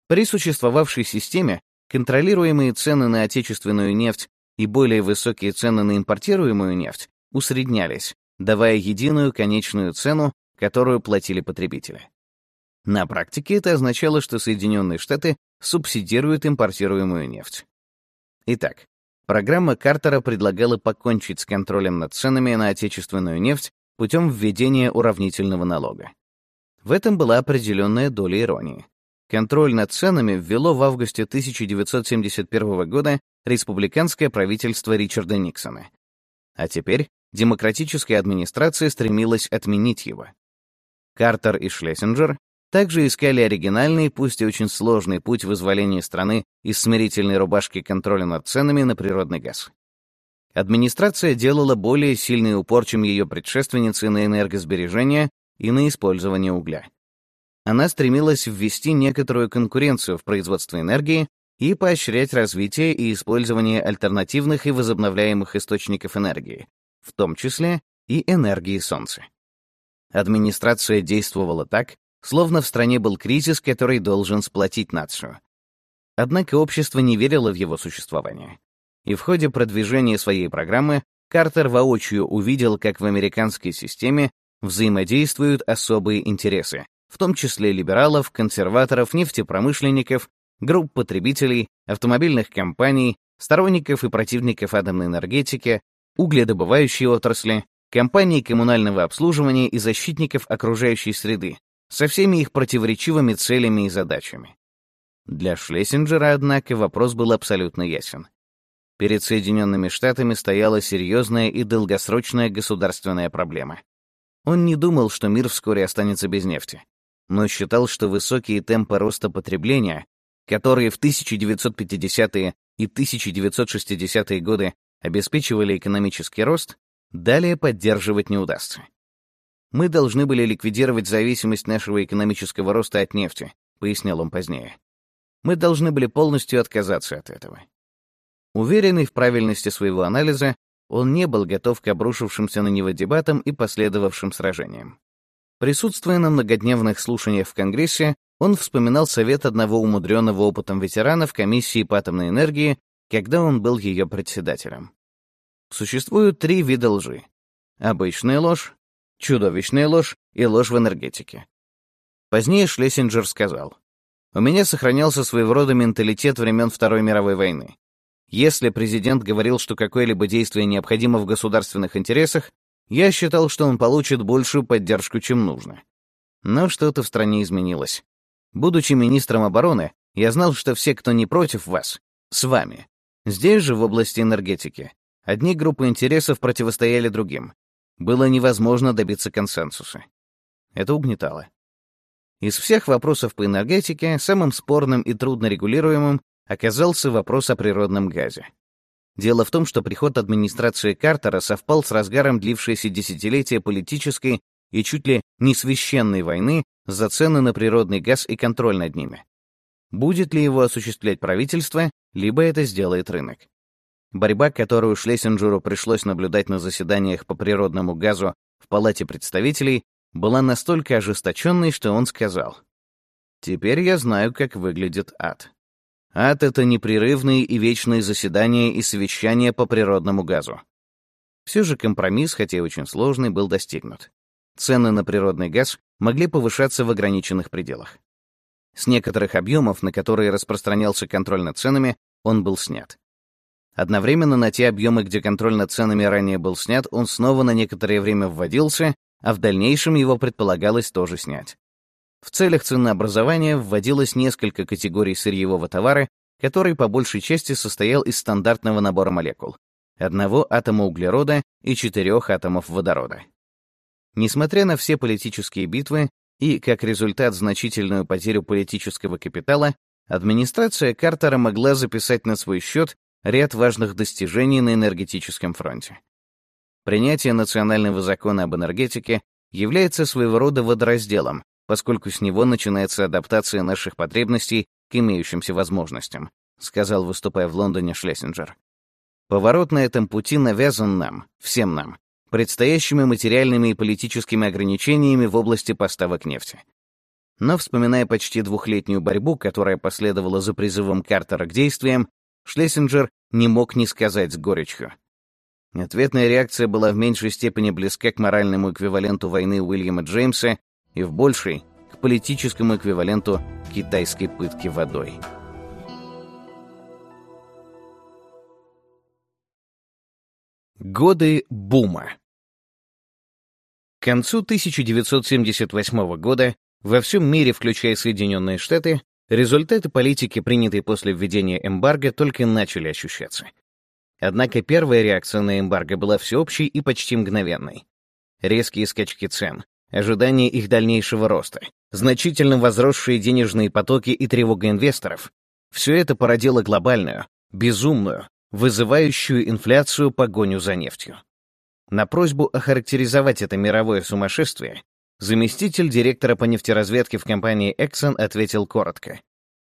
При существовавшей системе контролируемые цены на отечественную нефть и более высокие цены на импортируемую нефть усреднялись, давая единую конечную цену, которую платили потребители. На практике это означало, что Соединенные Штаты субсидируют импортируемую нефть. Итак, программа Картера предлагала покончить с контролем над ценами на отечественную нефть путем введения уравнительного налога. В этом была определенная доля иронии. Контроль над ценами ввело в августе 1971 года республиканское правительство Ричарда Никсона. А теперь демократическая администрация стремилась отменить его. Картер и Шлессинджер также искали оригинальный, пусть и очень сложный путь вызволения страны из смирительной рубашки контроля над ценами на природный газ. Администрация делала более сильный упор, чем ее предшественницы на энергосбережение и на использование угля. Она стремилась ввести некоторую конкуренцию в производстве энергии и поощрять развитие и использование альтернативных и возобновляемых источников энергии, в том числе и энергии Солнца. Администрация действовала так, словно в стране был кризис, который должен сплотить нацию. Однако общество не верило в его существование. И в ходе продвижения своей программы Картер воочию увидел, как в американской системе взаимодействуют особые интересы, в том числе либералов, консерваторов, нефтепромышленников, групп потребителей, автомобильных компаний, сторонников и противников атомной энергетики, угледобывающей отрасли, компаний коммунального обслуживания и защитников окружающей среды, со всеми их противоречивыми целями и задачами. Для Шлессинджера, однако, вопрос был абсолютно ясен. Перед Соединенными Штатами стояла серьезная и долгосрочная государственная проблема. Он не думал, что мир вскоре останется без нефти, но считал, что высокие темпы роста потребления, которые в 1950-е и 1960-е годы обеспечивали экономический рост, далее поддерживать не удастся. Мы должны были ликвидировать зависимость нашего экономического роста от нефти, пояснял он позднее. Мы должны были полностью отказаться от этого. Уверенный в правильности своего анализа, он не был готов к обрушившимся на него дебатам и последовавшим сражениям. Присутствуя на многодневных слушаниях в Конгрессе, он вспоминал совет одного умудренного опытом ветерана в комиссии по атомной энергии, когда он был ее председателем. Существуют три вида лжи. Обычная ложь, чудовищная ложь и ложь в энергетике. Позднее Шлессинджер сказал, «У меня сохранялся своего рода менталитет времен Второй мировой войны. Если президент говорил, что какое-либо действие необходимо в государственных интересах, я считал, что он получит большую поддержку, чем нужно. Но что-то в стране изменилось. Будучи министром обороны, я знал, что все, кто не против вас, с вами. Здесь же, в области энергетики, одни группы интересов противостояли другим, было невозможно добиться консенсуса. Это угнетало. Из всех вопросов по энергетике самым спорным и труднорегулируемым оказался вопрос о природном газе. Дело в том, что приход администрации Картера совпал с разгаром длившейся десятилетия политической и чуть ли не священной войны за цены на природный газ и контроль над ними. Будет ли его осуществлять правительство, либо это сделает рынок. Борьба, которую Шлессинджеру пришлось наблюдать на заседаниях по природному газу в Палате представителей, была настолько ожесточенной, что он сказал, «Теперь я знаю, как выглядит ад. Ад — это непрерывные и вечные заседания и совещания по природному газу». Все же компромисс, хотя и очень сложный, был достигнут. Цены на природный газ могли повышаться в ограниченных пределах. С некоторых объемов, на которые распространялся контроль над ценами, он был снят. Одновременно на те объемы, где контроль над ценами ранее был снят, он снова на некоторое время вводился, а в дальнейшем его предполагалось тоже снять. В целях ценообразования вводилось несколько категорий сырьевого товара, который по большей части состоял из стандартного набора молекул — одного атома углерода и четырех атомов водорода. Несмотря на все политические битвы и, как результат, значительную потерю политического капитала, администрация Картера могла записать на свой счет ряд важных достижений на энергетическом фронте. Принятие национального закона об энергетике является своего рода водоразделом, поскольку с него начинается адаптация наших потребностей к имеющимся возможностям, сказал, выступая в Лондоне Шлессинджер. Поворот на этом пути навязан нам, всем нам, предстоящими материальными и политическими ограничениями в области поставок нефти. Но, вспоминая почти двухлетнюю борьбу, которая последовала за призывом Картера к действиям, Шлессинджер не мог не сказать с горечью. Ответная реакция была в меньшей степени близка к моральному эквиваленту войны Уильяма Джеймса и в большей — к политическому эквиваленту китайской пытки водой. Годы бума К концу 1978 года во всем мире, включая Соединенные Штаты, результаты политики, принятой после введения эмбарго, только начали ощущаться — Однако первая реакция на эмбарго была всеобщей и почти мгновенной. Резкие скачки цен, ожидание их дальнейшего роста, значительно возросшие денежные потоки и тревога инвесторов — все это породило глобальную, безумную, вызывающую инфляцию погоню за нефтью. На просьбу охарактеризовать это мировое сумасшествие заместитель директора по нефтеразведке в компании Exxon ответил коротко.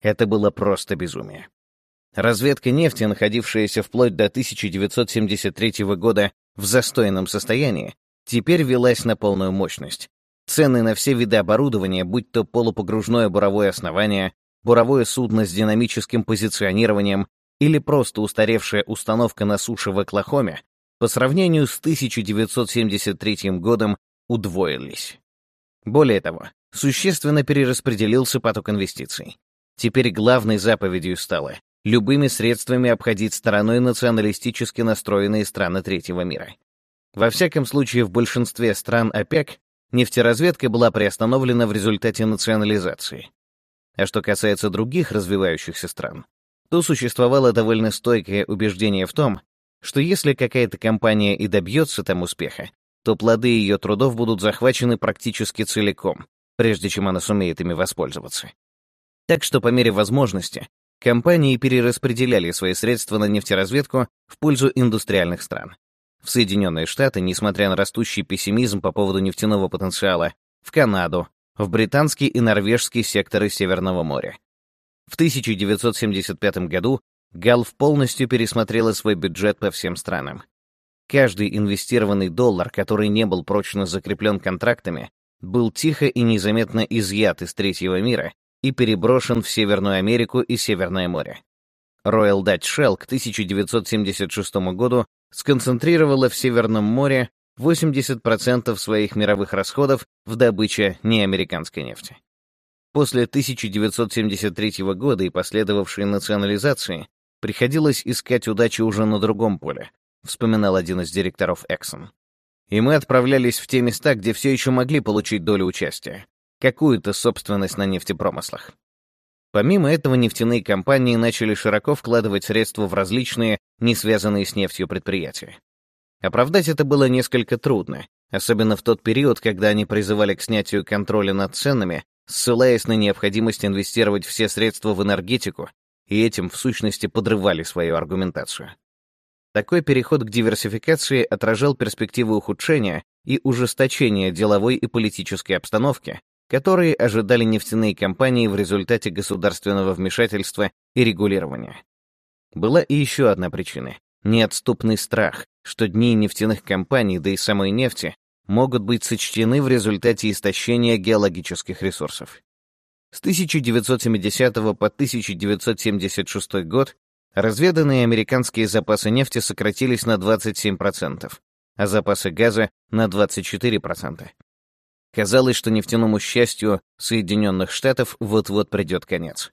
Это было просто безумие. Разведка нефти, находившаяся вплоть до 1973 года в застойном состоянии, теперь велась на полную мощность. Цены на все виды оборудования, будь то полупогружное буровое основание, буровое судно с динамическим позиционированием или просто устаревшая установка на суше в Оклахоме, по сравнению с 1973 годом удвоились. Более того, существенно перераспределился поток инвестиций. Теперь главной заповедью стало любыми средствами обходить стороной националистически настроенные страны третьего мира. Во всяком случае, в большинстве стран ОПЕК нефтеразведка была приостановлена в результате национализации. А что касается других развивающихся стран, то существовало довольно стойкое убеждение в том, что если какая-то компания и добьется там успеха, то плоды ее трудов будут захвачены практически целиком, прежде чем она сумеет ими воспользоваться. Так что по мере возможности Компании перераспределяли свои средства на нефтеразведку в пользу индустриальных стран. В Соединенные Штаты, несмотря на растущий пессимизм по поводу нефтяного потенциала, в Канаду, в британский и норвежский секторы Северного моря. В 1975 году Галф полностью пересмотрела свой бюджет по всем странам. Каждый инвестированный доллар, который не был прочно закреплен контрактами, был тихо и незаметно изъят из третьего мира и переброшен в Северную Америку и Северное море. Royal Dutch Shell к 1976 году сконцентрировала в Северном море 80% своих мировых расходов в добыче неамериканской нефти. После 1973 года и последовавшей национализации приходилось искать удачи уже на другом поле, вспоминал один из директоров Exxon. И мы отправлялись в те места, где все еще могли получить долю участия какую-то собственность на нефтепромыслах. Помимо этого, нефтяные компании начали широко вкладывать средства в различные, не связанные с нефтью предприятия. Оправдать это было несколько трудно, особенно в тот период, когда они призывали к снятию контроля над ценами, ссылаясь на необходимость инвестировать все средства в энергетику, и этим, в сущности, подрывали свою аргументацию. Такой переход к диверсификации отражал перспективы ухудшения и ужесточения деловой и политической обстановки, которые ожидали нефтяные компании в результате государственного вмешательства и регулирования. Была и еще одна причина — неотступный страх, что дни нефтяных компаний, да и самой нефти, могут быть сочтены в результате истощения геологических ресурсов. С 1970 по 1976 год разведанные американские запасы нефти сократились на 27%, а запасы газа — на 24%. Казалось, что нефтяному счастью Соединенных Штатов вот-вот придет конец.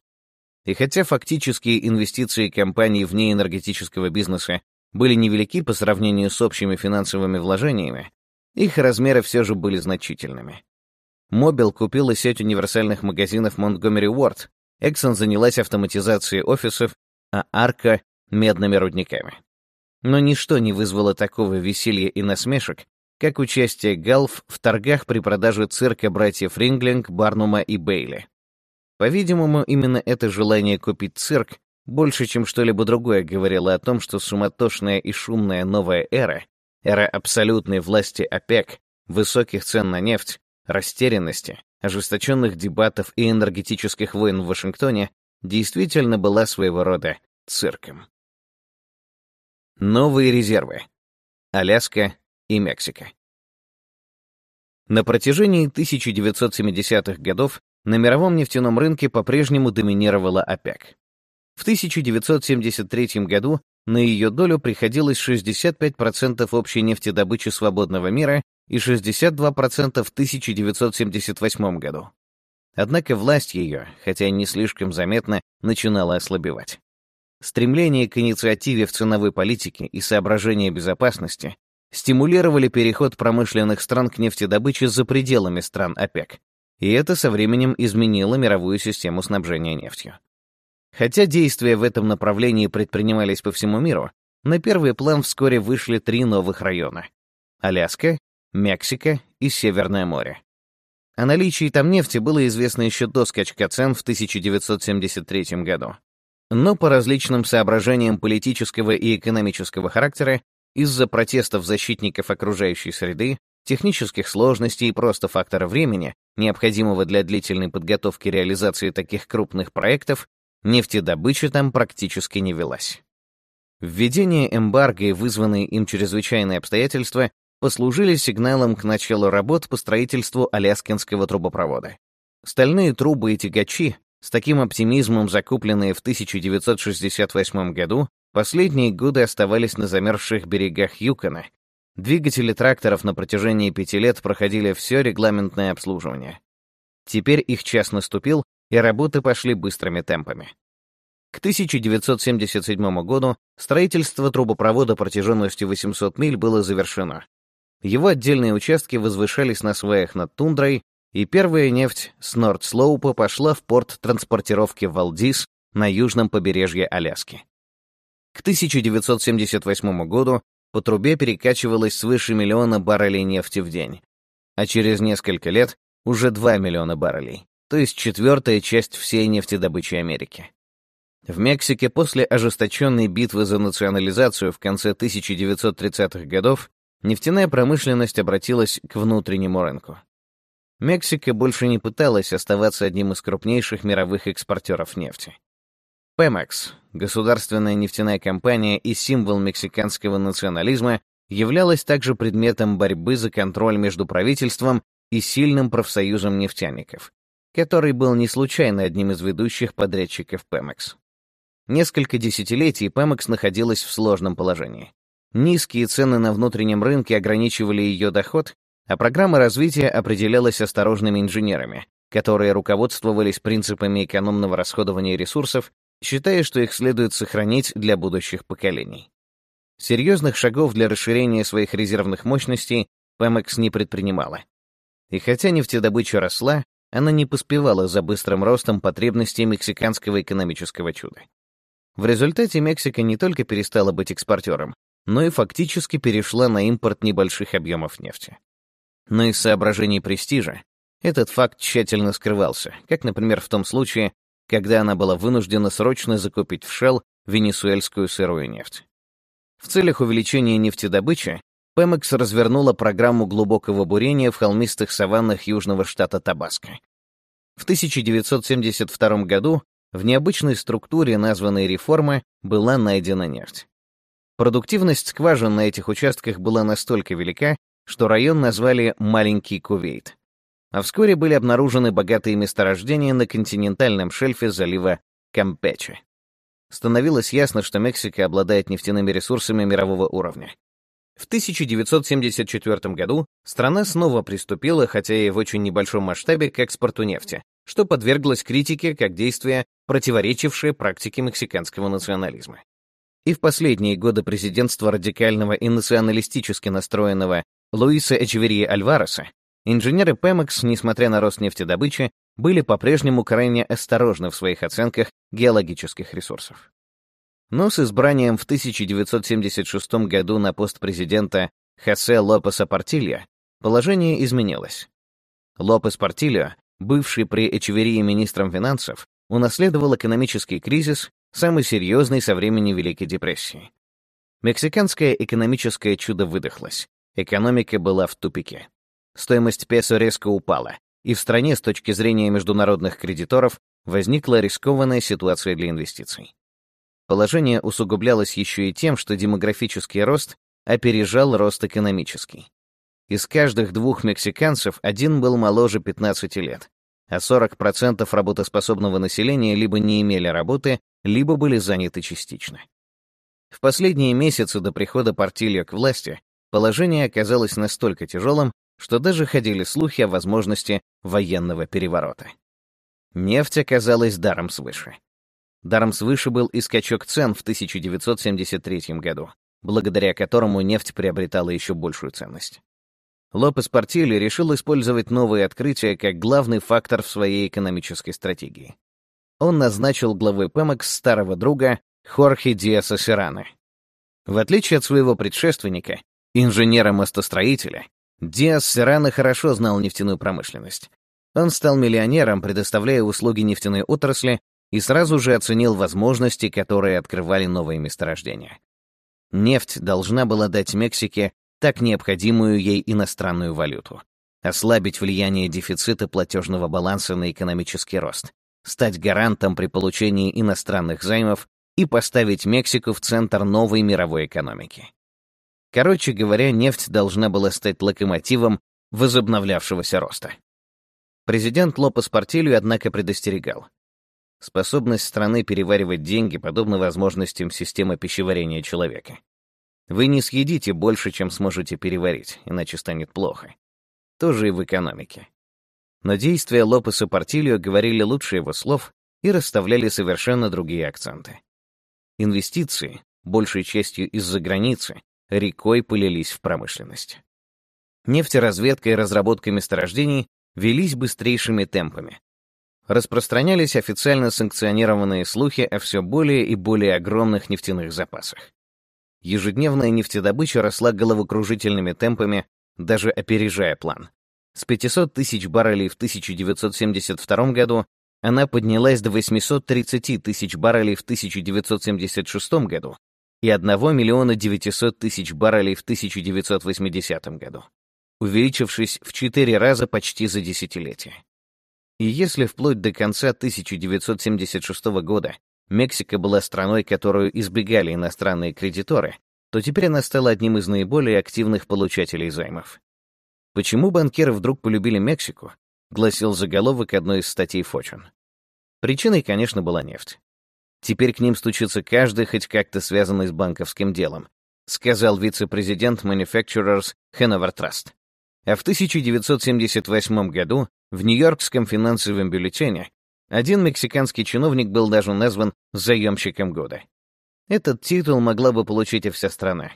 И хотя фактические инвестиции компаний вне энергетического бизнеса были невелики по сравнению с общими финансовыми вложениями, их размеры все же были значительными. Мобил купила сеть универсальных магазинов Montgomery Ward, Exxon занялась автоматизацией офисов, а Арка — медными рудниками. Но ничто не вызвало такого веселья и насмешек, как участие Галф в торгах при продаже цирка братьев Ринглинг, Барнума и Бейли. По-видимому, именно это желание купить цирк больше, чем что-либо другое, говорило о том, что суматошная и шумная новая эра, эра абсолютной власти ОПЕК, высоких цен на нефть, растерянности, ожесточенных дебатов и энергетических войн в Вашингтоне действительно была своего рода цирком. Новые резервы. Аляска и Мексика. На протяжении 1970-х годов на мировом нефтяном рынке по-прежнему доминировала ОПЕК. В 1973 году на ее долю приходилось 65% общей нефтедобычи свободного мира и 62% в 1978 году. Однако власть ее, хотя не слишком заметно, начинала ослабевать. Стремление к инициативе в ценовой политике и соображения безопасности стимулировали переход промышленных стран к нефтедобыче за пределами стран ОПЕК, и это со временем изменило мировую систему снабжения нефтью. Хотя действия в этом направлении предпринимались по всему миру, на первый план вскоре вышли три новых района — Аляска, Мексика и Северное море. О наличии там нефти было известно еще до скачка цен в 1973 году. Но по различным соображениям политического и экономического характера, из-за протестов защитников окружающей среды, технических сложностей и просто фактора времени, необходимого для длительной подготовки реализации таких крупных проектов, нефтедобыча там практически не велась. Введение эмбарго и вызванные им чрезвычайные обстоятельства послужили сигналом к началу работ по строительству Аляскинского трубопровода. Стальные трубы и тягачи, с таким оптимизмом закупленные в 1968 году, последние годы оставались на замерзших берегах Юкона. Двигатели тракторов на протяжении пяти лет проходили все регламентное обслуживание. Теперь их час наступил, и работы пошли быстрыми темпами. К 1977 году строительство трубопровода протяженностью 800 миль было завершено. Его отдельные участки возвышались на сваях над тундрой, и первая нефть с Нордслоупа пошла в порт транспортировки Валдис на южном побережье Аляски. К 1978 году по трубе перекачивалось свыше миллиона баррелей нефти в день, а через несколько лет уже 2 миллиона баррелей, то есть четвертая часть всей нефтедобычи Америки. В Мексике после ожесточенной битвы за национализацию в конце 1930-х годов нефтяная промышленность обратилась к внутреннему рынку. Мексика больше не пыталась оставаться одним из крупнейших мировых экспортеров нефти. Pemex, государственная нефтяная компания и символ мексиканского национализма, являлась также предметом борьбы за контроль между правительством и сильным профсоюзом нефтяников, который был не случайно одним из ведущих подрядчиков Pemex. Несколько десятилетий Pemex находилась в сложном положении. Низкие цены на внутреннем рынке ограничивали ее доход, а программа развития определялась осторожными инженерами, которые руководствовались принципами экономного расходования ресурсов, считая, что их следует сохранить для будущих поколений. Серьезных шагов для расширения своих резервных мощностей Pemex не предпринимала. И хотя нефтедобыча росла, она не поспевала за быстрым ростом потребностей мексиканского экономического чуда. В результате Мексика не только перестала быть экспортером, но и фактически перешла на импорт небольших объемов нефти. Но из соображений престижа этот факт тщательно скрывался, как, например, в том случае, когда она была вынуждена срочно закупить в Shell венесуэльскую сырую нефть. В целях увеличения нефтедобычи Pemex развернула программу глубокого бурения в холмистых саваннах южного штата Табаско. В 1972 году в необычной структуре, названной реформы, была найдена нефть. Продуктивность скважин на этих участках была настолько велика, что район назвали «Маленький Кувейт». А вскоре были обнаружены богатые месторождения на континентальном шельфе залива Кампече. Становилось ясно, что Мексика обладает нефтяными ресурсами мирового уровня. В 1974 году страна снова приступила, хотя и в очень небольшом масштабе, к экспорту нефти, что подверглось критике как действие, противоречившее практике мексиканского национализма. И в последние годы президентства радикального и националистически настроенного Луиса Эчеверии Альвареса инженеры Pemex, несмотря на рост нефтедобычи, были по-прежнему крайне осторожны в своих оценках геологических ресурсов. Но с избранием в 1976 году на пост президента Хосе Лопеса Портильо, положение изменилось. Лопес Портильо, бывший при Эчеверии министром финансов, унаследовал экономический кризис, самый серьезный со времени Великой депрессии. Мексиканское экономическое чудо выдохлось. Экономика была в тупике. Стоимость песо резко упала, и в стране с точки зрения международных кредиторов возникла рискованная ситуация для инвестиций. Положение усугублялось еще и тем, что демографический рост опережал рост экономический. Из каждых двух мексиканцев один был моложе 15 лет, а 40% работоспособного населения либо не имели работы, либо были заняты частично. В последние месяцы до прихода Портильо к власти положение оказалось настолько тяжелым, что даже ходили слухи о возможности военного переворота. Нефть оказалась даром свыше. Даром свыше был и скачок цен в 1973 году, благодаря которому нефть приобретала еще большую ценность. Лопес Портильо решил использовать новые открытия как главный фактор в своей экономической стратегии. Он назначил главой Пемекс старого друга Хорхе Диаса Серрано. В отличие от своего предшественника, инженера-мостостроителя, Диас Серрано хорошо знал нефтяную промышленность. Он стал миллионером, предоставляя услуги нефтяной отрасли, и сразу же оценил возможности, которые открывали новые месторождения. Нефть должна была дать Мексике так необходимую ей иностранную валюту, ослабить влияние дефицита платежного баланса на экономический рост, стать гарантом при получении иностранных займов и поставить Мексику в центр новой мировой экономики. Короче говоря, нефть должна была стать локомотивом возобновлявшегося роста. Президент Лопес Портилью, однако, предостерегал. Способность страны переваривать деньги подобна возможностям системы пищеварения человека. Вы не съедите больше, чем сможете переварить, иначе станет плохо. Тоже и в экономике. Но действия Лопеса Портильо говорили лучше его слов и расставляли совершенно другие акценты. Инвестиции, большей частью из-за границы, рекой полились в промышленность. Нефтеразведка и разработка месторождений велись быстрейшими темпами. Распространялись официально санкционированные слухи о все более и более огромных нефтяных запасах. Ежедневная нефтедобыча росла головокружительными темпами, даже опережая план. С 500 тысяч баррелей в 1972 году она поднялась до 830 тысяч баррелей в 1976 году и 1 миллиона 900 тысяч баррелей в 1980 году, увеличившись в 4 раза почти за десятилетие. И если вплоть до конца 1976 года Мексика была страной, которую избегали иностранные кредиторы, то теперь она стала одним из наиболее активных получателей займов. Почему банкиры вдруг полюбили Мексику? гласил заголовок одной из статей Fortune. Причиной, конечно, была нефть. Теперь к ним стучится каждый, хоть как-то связанный с банковским делом, сказал вице-президент Manufacturers Hanover Trust. А в 1978 году в Нью-Йоркском финансовом бюллетене один мексиканский чиновник был даже назван заемщиком года. Этот титул могла бы получить и вся страна.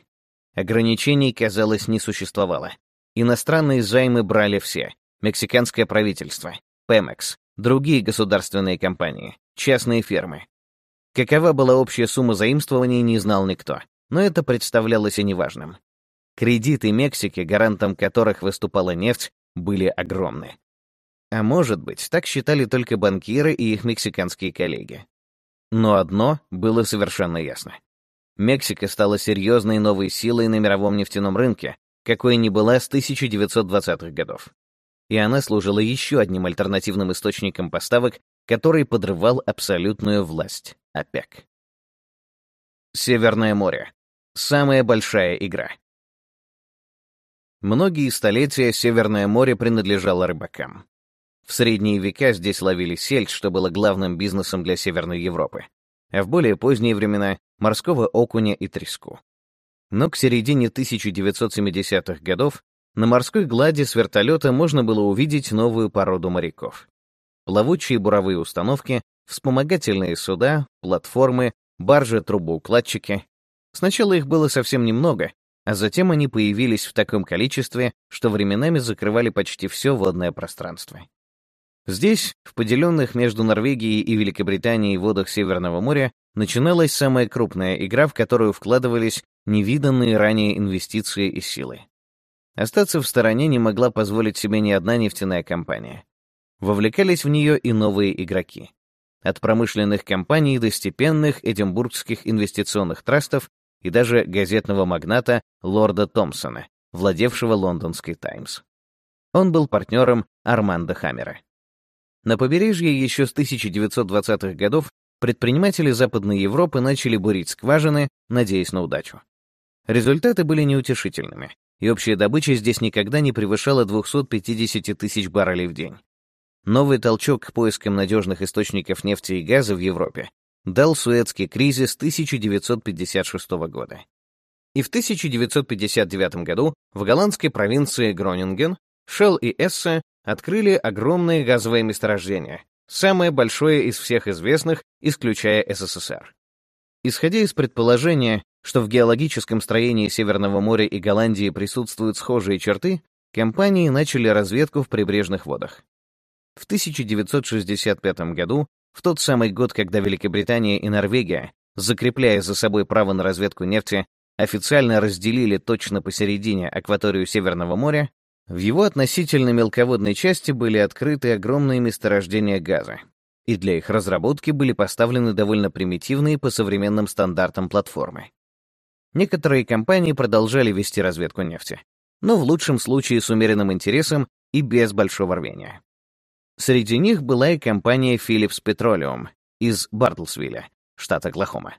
Ограничений, казалось, не существовало. Иностранные займы брали все. Мексиканское правительство, Pemex, другие государственные компании, частные фирмы. Какова была общая сумма заимствований, не знал никто, но это представлялось и неважным. Кредиты Мексики, гарантом которых выступала нефть, были огромны. А может быть, так считали только банкиры и их мексиканские коллеги. Но одно было совершенно ясно. Мексика стала серьезной новой силой на мировом нефтяном рынке, какой не была с 1920-х годов. И она служила еще одним альтернативным источником поставок, который подрывал абсолютную власть ОПЕК. Северное море. Самая большая игра. Многие столетия Северное море принадлежало рыбакам. В средние века здесь ловили сельдь, что было главным бизнесом для Северной Европы, а в более поздние времена — морского окуня и треску. Но к середине 1970-х годов на морской глади с вертолета можно было увидеть новую породу моряков. Плавучие буровые установки, вспомогательные суда, платформы, баржи-трубоукладчики. Сначала их было совсем немного, а затем они появились в таком количестве, что временами закрывали почти все водное пространство. Здесь, в поделенных между Норвегией и Великобританией водах Северного моря, начиналась самая крупная игра, в которую вкладывались невиданные ранее инвестиции и силы. Остаться в стороне не могла позволить себе ни одна нефтяная компания. Вовлекались в нее и новые игроки. От промышленных компаний до степенных эдинбургских инвестиционных трастов и даже газетного магната лорда Томпсона, владевшего лондонской «Таймс». Он был партнером Армандо Хаммера. На побережье еще с 1920-х годов предприниматели Западной Европы начали бурить скважины, надеясь на удачу. Результаты были неутешительными, и общая добыча здесь никогда не превышала 250 тысяч баррелей в день. Новый толчок к поискам надежных источников нефти и газа в Европе дал Суэцкий кризис 1956 года. И в 1959 году в голландской провинции Гронинген Шелл и Эссе открыли огромные газовые месторождения, самое большое из всех известных, исключая СССР. Исходя из предположения, что в геологическом строении Северного моря и Голландии присутствуют схожие черты, компании начали разведку в прибрежных водах. В 1965 году, в тот самый год, когда Великобритания и Норвегия, закрепляя за собой право на разведку нефти, официально разделили точно посередине акваторию Северного моря, в его относительно мелководной части были открыты огромные месторождения газа, и для их разработки были поставлены довольно примитивные по современным стандартам платформы. Некоторые компании продолжали вести разведку нефти, но в лучшем случае с умеренным интересом и без большого рвения. Среди них была и компания Phillips Petroleum из Бартлсвилля, штат Оклахома.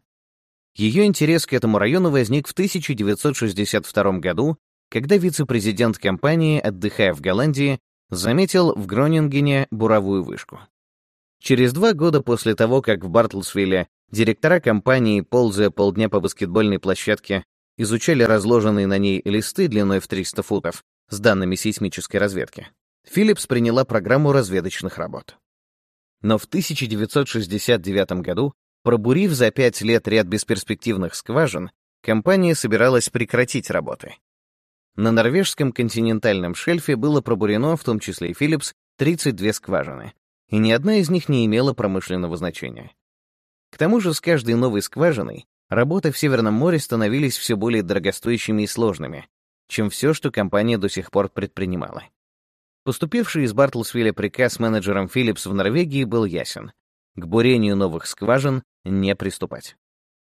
Ее интерес к этому району возник в 1962 году когда вице-президент компании, отдыхая в Голландии, заметил в Гронингене буровую вышку. Через два года после того, как в Бартлсвилле директора компании, ползая полдня по баскетбольной площадке, изучали разложенные на ней листы длиной в 300 футов с данными сейсмической разведки, Филлипс приняла программу разведочных работ. Но в 1969 году, пробурив за пять лет ряд бесперспективных скважин, компания собиралась прекратить работы. На норвежском континентальном шельфе было пробурено, в том числе и Philips, 32 скважины, и ни одна из них не имела промышленного значения. К тому же с каждой новой скважиной работы в Северном море становились все более дорогостоящими и сложными, чем все, что компания до сих пор предпринимала. Поступивший из Бартлсвилля приказ менеджерам Philips в Норвегии был ясен — к бурению новых скважин не приступать.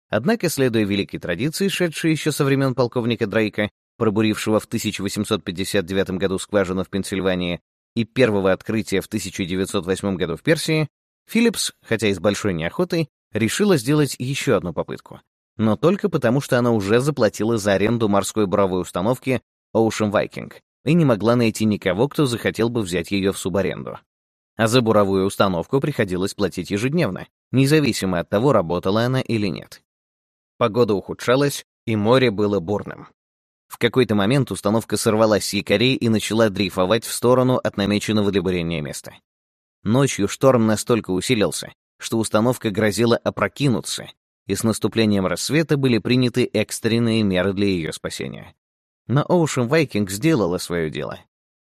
Однако, следуя великой традиции, шедшей еще со времен полковника Дрейка, пробурившего в 1859 году скважину в Пенсильвании, и первого открытия в 1908 году в Персии, Филлипс, хотя и с большой неохотой, решила сделать еще одну попытку. Но только потому, что она уже заплатила за аренду морской буровой установки Ocean Viking и не могла найти никого, кто захотел бы взять ее в субаренду. А за буровую установку приходилось платить ежедневно, независимо от того, работала она или нет. Погода ухудшалась, и море было бурным. В какой-то момент установка сорвалась с якорей и начала дрейфовать в сторону от намеченного для бурения места. Ночью шторм настолько усилился, что установка грозила опрокинуться, и с наступлением рассвета были приняты экстренные меры для ее спасения. Но Ocean Viking сделала свое дело.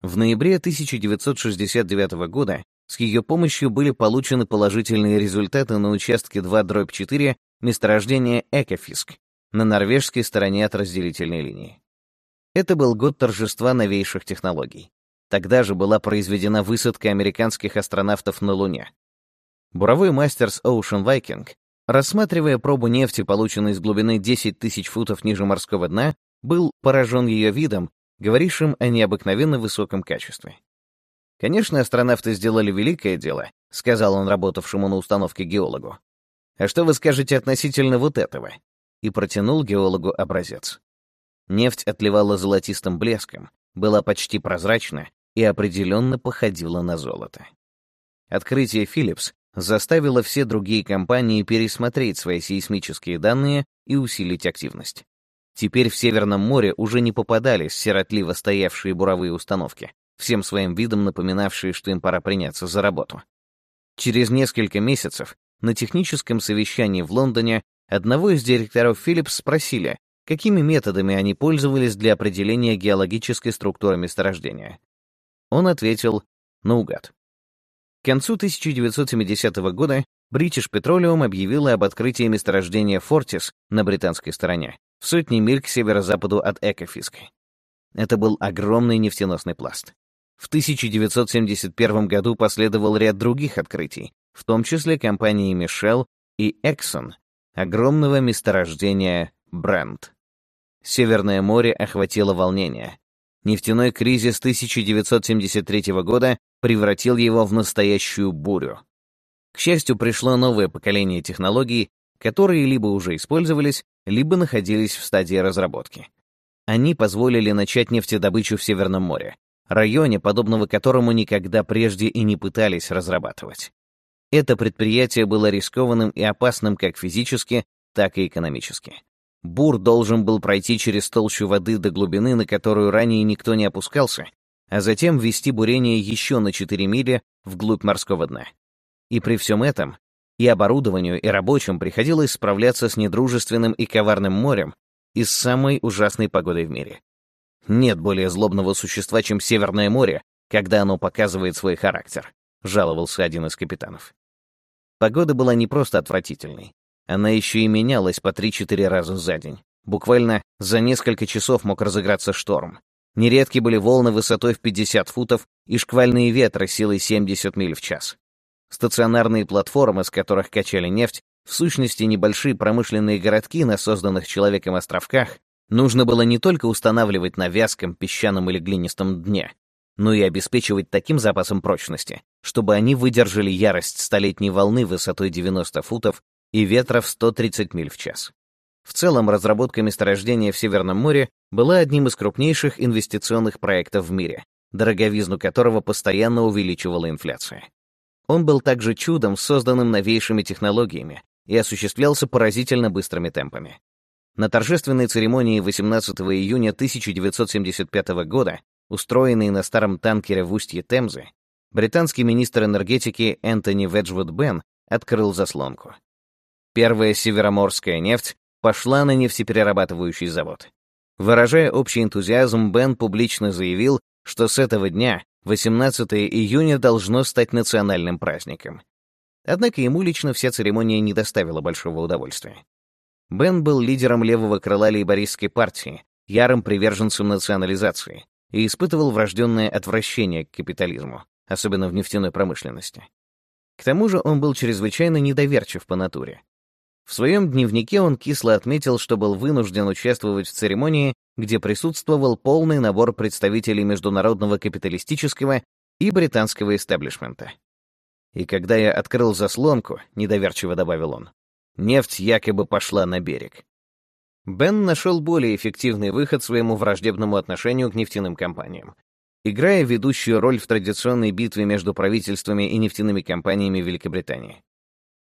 В ноябре 1969 года с ее помощью были получены положительные результаты на участке 2-4 месторождения Экофиск на норвежской стороне от разделительной линии. Это был год торжества новейших технологий. Тогда же была произведена высадка американских астронавтов на Луне. Буровой мастер с Ocean Viking, рассматривая пробу нефти, полученной с глубины 10 тысяч футов ниже морского дна, был поражен ее видом, говорившим о необыкновенно высоком качестве. «Конечно, астронавты сделали великое дело», — сказал он работавшему на установке геологу. «А что вы скажете относительно вот этого?» И протянул геологу образец. Нефть отливала золотистым блеском, была почти прозрачна и определенно походила на золото. Открытие Philips заставило все другие компании пересмотреть свои сейсмические данные и усилить активность. Теперь в Северном море уже не попадались сиротливо стоявшие буровые установки, всем своим видом напоминавшие, что им пора приняться за работу. Через несколько месяцев на техническом совещании в Лондоне одного из директоров Philips спросили, какими методами они пользовались для определения геологической структуры месторождения. Он ответил наугад. К концу 1970 года British Petroleum объявила об открытии месторождения Фортис на британской стороне, в сотни миль к северо-западу от Экофиска. Это был огромный нефтеносный пласт. В 1971 году последовал ряд других открытий, в том числе компании Mishell и Exxon, огромного месторождения Брент. Северное море охватило волнение. Нефтяной кризис 1973 года превратил его в настоящую бурю. К счастью, пришло новое поколение технологий, которые либо уже использовались, либо находились в стадии разработки. Они позволили начать нефтедобычу в Северном море, районе, подобного которому никогда прежде и не пытались разрабатывать. Это предприятие было рискованным и опасным как физически, так и экономически. Бур должен был пройти через толщу воды до глубины, на которую ранее никто не опускался, а затем ввести бурение еще на 4 мили вглубь морского дна. И при всем этом и оборудованию, и рабочим приходилось справляться с недружественным и коварным морем и с самой ужасной погодой в мире. Нет более злобного существа, чем Северное море, когда оно показывает свой характер, жаловался один из капитанов. Погода была не просто отвратительной. Она еще и менялась по 3-4 раза за день. Буквально за несколько часов мог разыграться шторм. Нередки были волны высотой в 50 футов и шквальные ветры силой 70 миль в час. Стационарные платформы, с которых качали нефть, в сущности небольшие промышленные городки на созданных человеком островках, нужно было не только устанавливать на вязком, песчаном или глинистом дне, но и обеспечивать таким запасом прочности, чтобы они выдержали ярость столетней волны высотой 90 футов и ветра в 130 миль в час. В целом, разработка месторождения в Северном море была одним из крупнейших инвестиционных проектов в мире, дороговизну которого постоянно увеличивала инфляция. Он был также чудом, созданным новейшими технологиями, и осуществлялся поразительно быстрыми темпами. На торжественной церемонии 18 июня 1975 года устроенный на старом танкере в устье Темзы, британский министр энергетики Энтони Веджвуд Бен открыл заслонку. Первая североморская нефть пошла на нефтеперерабатывающий завод. Выражая общий энтузиазм, Бен публично заявил, что с этого дня 18 июня должно стать национальным праздником. Однако ему лично вся церемония не доставила большого удовольствия. Бен был лидером левого крыла лейбористской партии, ярым приверженцем национализации, и испытывал врожденное отвращение к капитализму, особенно в нефтяной промышленности. К тому же он был чрезвычайно недоверчив по натуре. В своем дневнике он кисло отметил, что был вынужден участвовать в церемонии, где присутствовал полный набор представителей международного капиталистического и британского истеблишмента. И когда я открыл заслонку, недоверчиво добавил он, нефть якобы пошла на берег. Бен нашел более эффективный выход своему враждебному отношению к нефтяным компаниям. Играя ведущую роль в традиционной битве между правительствами и нефтяными компаниями Великобритании.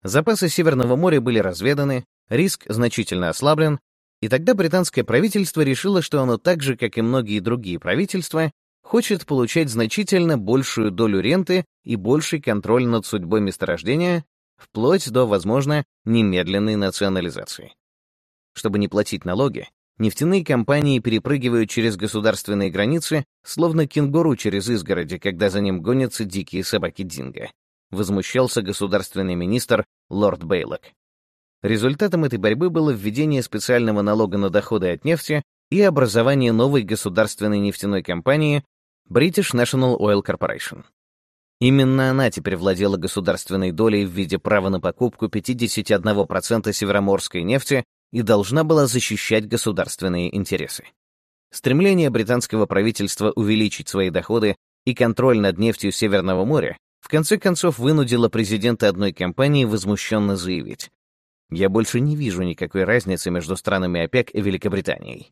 Запасы Северного моря были разведаны, риск значительно ослаблен, и тогда британское правительство решило, что оно так же, как и многие другие правительства, хочет получать значительно большую долю ренты и больший контроль над судьбой месторождения, вплоть до, возможно, немедленной национализации. Чтобы не платить налоги, нефтяные компании перепрыгивают через государственные границы, словно кенгуру через изгороди, когда за ним гонятся дикие собаки Динго. Возмущался государственный министр лорд Бейлок. Результатом этой борьбы было введение специального налога на доходы от нефти и образование новой государственной нефтяной компании British National Oil Corporation. Именно она теперь владела государственной долей в виде права на покупку 51% североморской нефти и должна была защищать государственные интересы. Стремление британского правительства увеличить свои доходы и контроль над нефтью Северного моря в конце концов вынудило президента одной компании возмущенно заявить «Я больше не вижу никакой разницы между странами ОПЕК и Великобританией».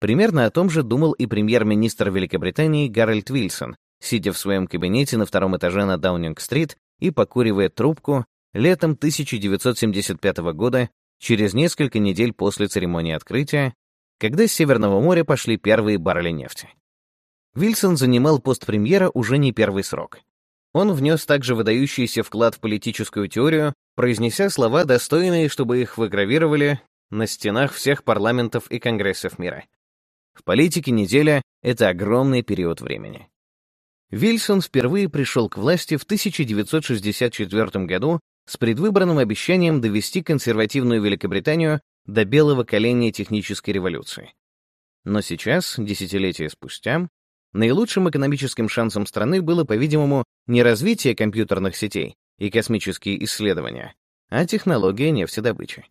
Примерно о том же думал и премьер-министр Великобритании Гарольд Вильсон, сидя в своем кабинете на втором этаже на Даунинг-стрит и покуривая трубку летом 1975 года через несколько недель после церемонии открытия, когда с Северного моря пошли первые баррели нефти. Вильсон занимал пост премьера уже не первый срок. Он внес также выдающийся вклад в политическую теорию, произнеся слова, достойные, чтобы их выгравировали на стенах всех парламентов и конгрессов мира. В политике неделя — это огромный период времени. Вильсон впервые пришел к власти в 1964 году с предвыборным обещанием довести консервативную Великобританию до белого коленя технической революции. Но сейчас, десятилетия спустя, наилучшим экономическим шансом страны было, по-видимому, не развитие компьютерных сетей и космические исследования, а технология нефтедобычи.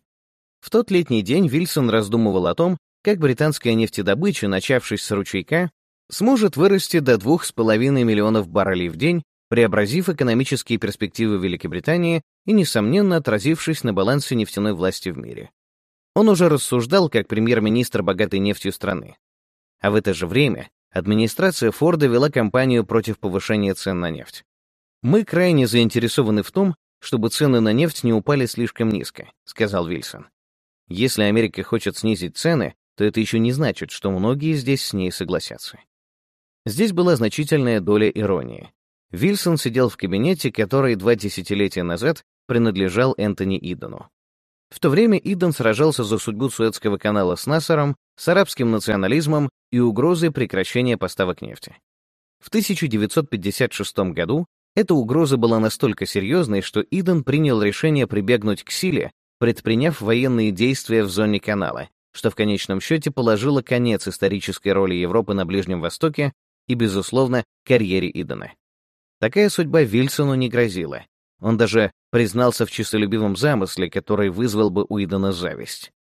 В тот летний день Вильсон раздумывал о том, как британская нефтедобыча, начавшись с ручейка, сможет вырасти до 2,5 миллионов баррелей в день, преобразив экономические перспективы Великобритании и, несомненно, отразившись на балансе нефтяной власти в мире. Он уже рассуждал как премьер-министр богатой нефтью страны. А в это же время администрация Форда вела кампанию против повышения цен на нефть. «Мы крайне заинтересованы в том, чтобы цены на нефть не упали слишком низко», — сказал Вильсон. «Если Америка хочет снизить цены, то это еще не значит, что многие здесь с ней согласятся». Здесь была значительная доля иронии. Вильсон сидел в кабинете, который два десятилетия назад принадлежал Энтони Идену. В то время Иден сражался за судьбу Суэцкого канала с Насаром, с арабским национализмом и угрозой прекращения поставок нефти. В 1956 году эта угроза была настолько серьезной, что Иден принял решение прибегнуть к силе, предприняв военные действия в зоне канала, что в конечном счете положило конец исторической роли Европы на Ближнем Востоке и, безусловно, карьере Идена. Такая судьба Вильсону не грозила. Он даже признался в честолюбивом замысле, который вызвал бы у Идена зависть.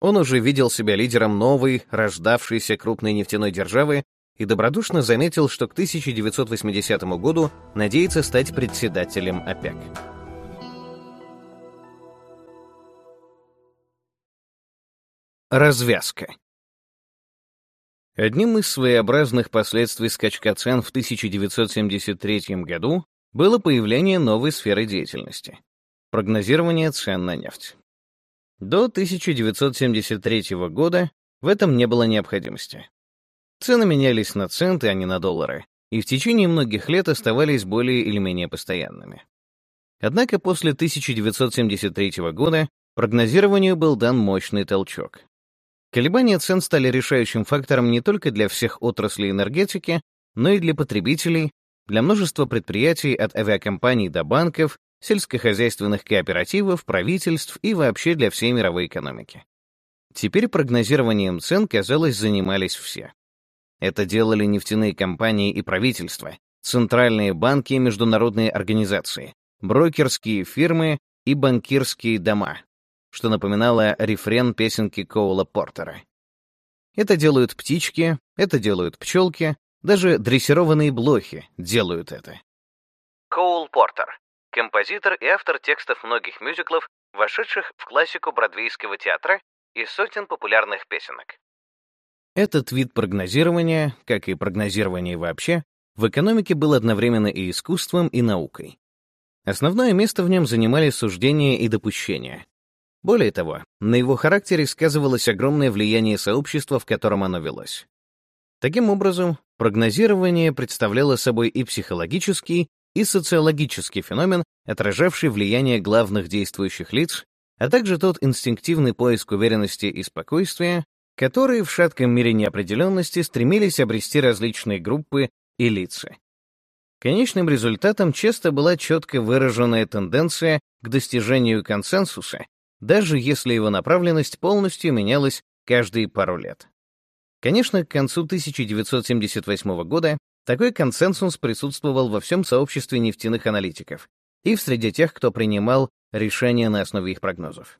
Он уже видел себя лидером новой, рождавшейся крупной нефтяной державы и добродушно заметил, что к 1980 году надеется стать председателем ОПЕК. Развязка Одним из своеобразных последствий скачка цен в 1973 году было появление новой сферы деятельности — прогнозирование цен на нефть. До 1973 года в этом не было необходимости. Цены менялись на центы, а не на доллары, и в течение многих лет оставались более или менее постоянными. Однако после 1973 года прогнозированию был дан мощный толчок. Колебания цен стали решающим фактором не только для всех отраслей энергетики, но и для потребителей, для множества предприятий от авиакомпаний до банков, сельскохозяйственных кооперативов, правительств и вообще для всей мировой экономики. Теперь прогнозированием цен, казалось, занимались все. Это делали нефтяные компании и правительства, центральные банки и международные организации, брокерские фирмы и банкирские дома, что напоминало рефрен песенки Коула Портера. Это делают птички, это делают пчелки, даже дрессированные блохи делают это. Коул Портер, композитор и автор текстов многих мюзиклов, вошедших в классику бродвейского театра и сотен популярных песенок. Этот вид прогнозирования, как и прогнозирование вообще, в экономике был одновременно и искусством, и наукой. Основное место в нем занимали суждения и допущения, более того, на его характере сказывалось огромное влияние сообщества, в котором оно велось. Таким образом, прогнозирование представляло собой и психологический, и социологический феномен, отражавший влияние главных действующих лиц, а также тот инстинктивный поиск уверенности и спокойствия, которые в шатком мире неопределенности стремились обрести различные группы и лица. Конечным результатом часто была четко выраженная тенденция к достижению консенсуса даже если его направленность полностью менялась каждые пару лет. Конечно, к концу 1978 года такой консенсус присутствовал во всем сообществе нефтяных аналитиков и в среде тех, кто принимал решения на основе их прогнозов.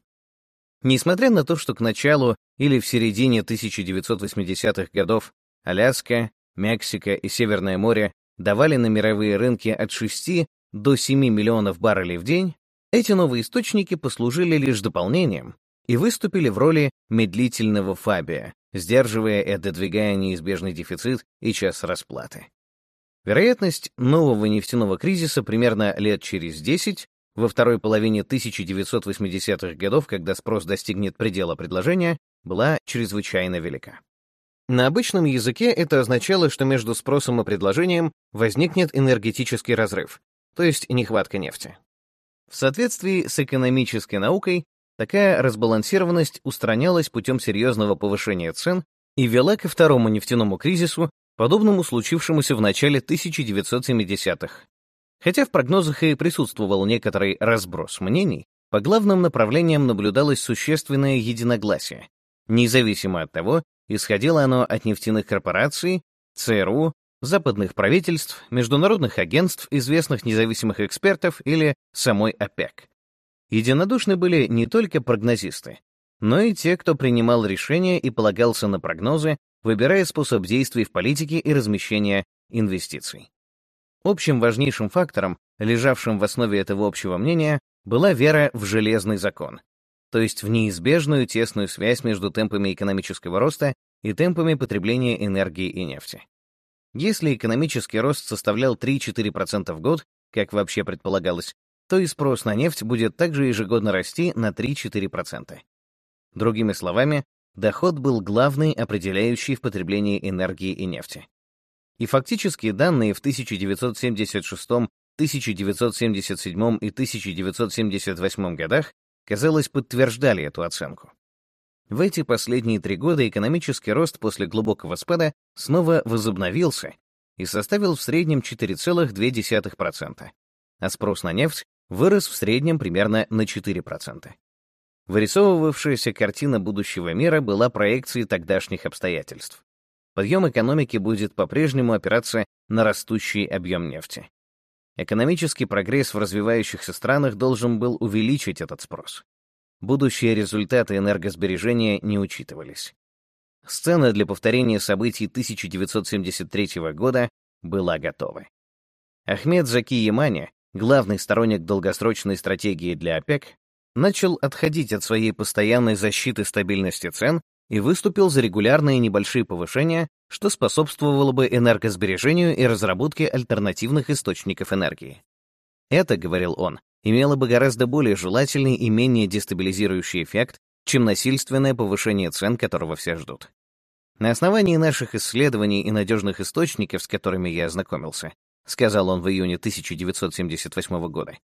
Несмотря на то, что к началу или в середине 1980-х годов Аляска, Мексика и Северное море давали на мировые рынки от 6 до 7 миллионов баррелей в день, эти новые источники послужили лишь дополнением и выступили в роли медлительного фабия, сдерживая и отодвигая неизбежный дефицит и час расплаты. Вероятность нового нефтяного кризиса примерно лет через 10, во второй половине 1980-х годов, когда спрос достигнет предела предложения, была чрезвычайно велика. На обычном языке это означало, что между спросом и предложением возникнет энергетический разрыв, то есть нехватка нефти. В соответствии с экономической наукой, такая разбалансированность устранялась путем серьезного повышения цен и вела ко второму нефтяному кризису, подобному случившемуся в начале 1970-х. Хотя в прогнозах и присутствовал некоторый разброс мнений, по главным направлениям наблюдалось существенное единогласие, независимо от того, Исходило оно от нефтяных корпораций, ЦРУ, западных правительств, международных агентств, известных независимых экспертов или самой ОПЕК. Единодушны были не только прогнозисты, но и те, кто принимал решения и полагался на прогнозы, выбирая способ действий в политике и размещения инвестиций. Общим важнейшим фактором, лежавшим в основе этого общего мнения, была вера в железный закон, то есть в неизбежную тесную связь между темпами экономического роста и темпами потребления энергии и нефти. Если экономический рост составлял 3-4% в год, как вообще предполагалось, то и спрос на нефть будет также ежегодно расти на 3-4%. Другими словами, доход был главный, определяющий в потреблении энергии и нефти. И фактические данные в 1976, 1977 и 1978 годах, казалось, подтверждали эту оценку. В эти последние три года экономический рост после глубокого спада снова возобновился и составил в среднем 4,2%, а спрос на нефть вырос в среднем примерно на 4%. Вырисовывавшаяся картина будущего мира была проекцией тогдашних обстоятельств. Подъем экономики будет по-прежнему опираться на растущий объем нефти. Экономический прогресс в развивающихся странах должен был увеличить этот спрос. Будущие результаты энергосбережения не учитывались. Сцена для повторения событий 1973 года была готова. Ахмед Заки Ямани, главный сторонник долгосрочной стратегии для ОПЕК, начал отходить от своей постоянной защиты стабильности цен и выступил за регулярные небольшие повышения, что способствовало бы энергосбережению и разработке альтернативных источников энергии. Это, говорил он, имело бы гораздо более желательный и менее дестабилизирующий эффект, чем насильственное повышение цен, которого все ждут. На основании наших исследований и надежных источников, с которыми я ознакомился, сказал он в июне 1978 года,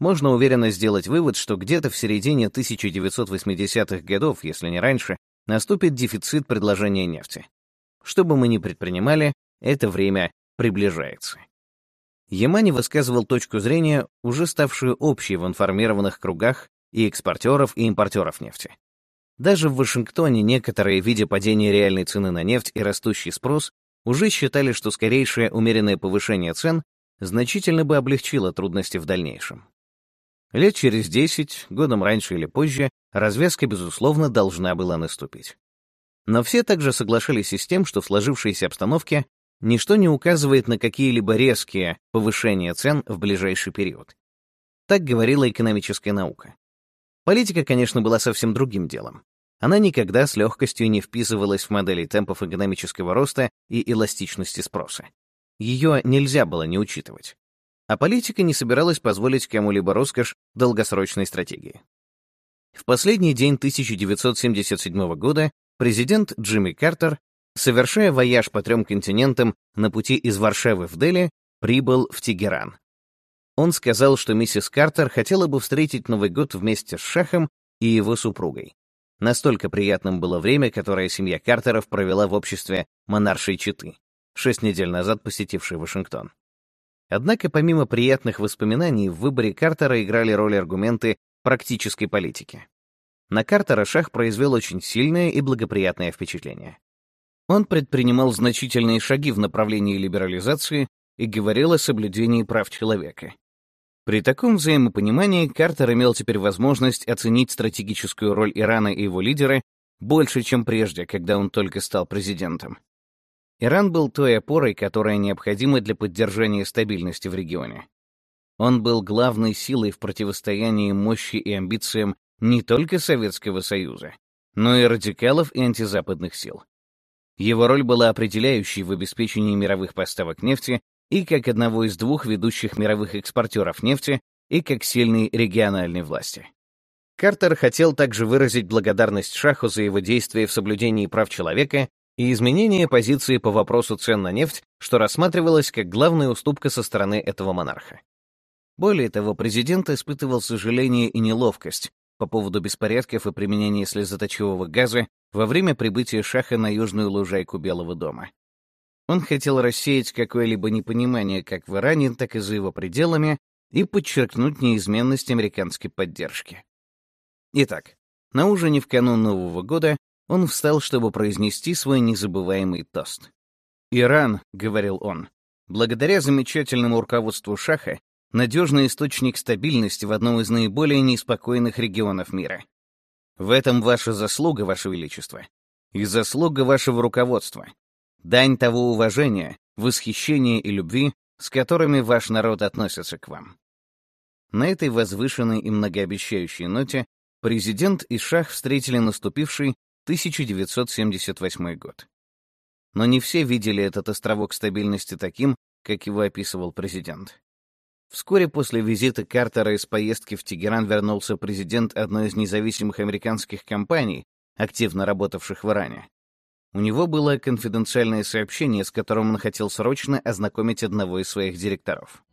можно уверенно сделать вывод, что где-то в середине 1980-х годов, если не раньше, наступит дефицит предложения нефти. Что бы мы ни предпринимали, это время приближается. Ямани высказывал точку зрения, уже ставшую общей в информированных кругах и экспортеров, и импортеров нефти. Даже в Вашингтоне некоторые, видя падение реальной цены на нефть и растущий спрос, уже считали, что скорейшее умеренное повышение цен значительно бы облегчило трудности в дальнейшем. Лет через десять, годом раньше или позже, развязка, безусловно, должна была наступить. Но все также соглашались и с тем, что в сложившейся обстановке ничто не указывает на какие-либо резкие повышения цен в ближайший период. Так говорила экономическая наука. Политика, конечно, была совсем другим делом. Она никогда с легкостью не вписывалась в модели темпов экономического роста и эластичности спроса. Ее нельзя было не учитывать а политика не собиралась позволить кому-либо роскошь долгосрочной стратегии. В последний день 1977 года президент Джимми Картер, совершая вояж по трем континентам на пути из Варшавы в Дели, прибыл в Тегеран. Он сказал, что миссис Картер хотела бы встретить Новый год вместе с Шахом и его супругой. Настолько приятным было время, которое семья Картеров провела в обществе монаршей Читы, шесть недель назад посетившей Вашингтон. Однако помимо приятных воспоминаний, в выборе Картера играли роль аргументы практической политики. На Картера Шах произвел очень сильное и благоприятное впечатление. Он предпринимал значительные шаги в направлении либерализации и говорил о соблюдении прав человека. При таком взаимопонимании Картер имел теперь возможность оценить стратегическую роль Ирана и его лидера больше, чем прежде, когда он только стал президентом. Иран был той опорой, которая необходима для поддержания стабильности в регионе. Он был главной силой в противостоянии мощи и амбициям не только Советского Союза, но и радикалов и антизападных сил. Его роль была определяющей в обеспечении мировых поставок нефти и как одного из двух ведущих мировых экспортеров нефти, и как сильной региональной власти. Картер хотел также выразить благодарность Шаху за его действия в соблюдении прав человека и изменение позиции по вопросу цен на нефть, что рассматривалось как главная уступка со стороны этого монарха. Более того, президент испытывал сожаление и неловкость по поводу беспорядков и применения слезоточивого газа во время прибытия Шаха на южную лужайку Белого дома. Он хотел рассеять какое-либо непонимание как в Иране, так и за его пределами и подчеркнуть неизменность американской поддержки. Итак, на ужине в канун Нового года Он встал, чтобы произнести свой незабываемый тост. «Иран», — говорил он, — «благодаря замечательному руководству Шаха, надежный источник стабильности в одном из наиболее неспокойных регионов мира. В этом ваша заслуга, Ваше Величество, и заслуга вашего руководства, дань того уважения, восхищения и любви, с которыми ваш народ относится к вам. На этой возвышенной и многообещающей ноте президент и шах встретили наступивший 1978 год. Но не все видели этот островок стабильности таким, как его описывал президент. Вскоре после визита Картера из поездки в Тегеран вернулся президент одной из независимых американских компаний, активно работавших в Иране. У него было конфиденциальное сообщение, с которым он хотел срочно ознакомить одного из своих директоров.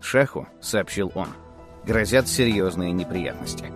«Шаху», — сообщил он, — «грозят серьезные неприятности».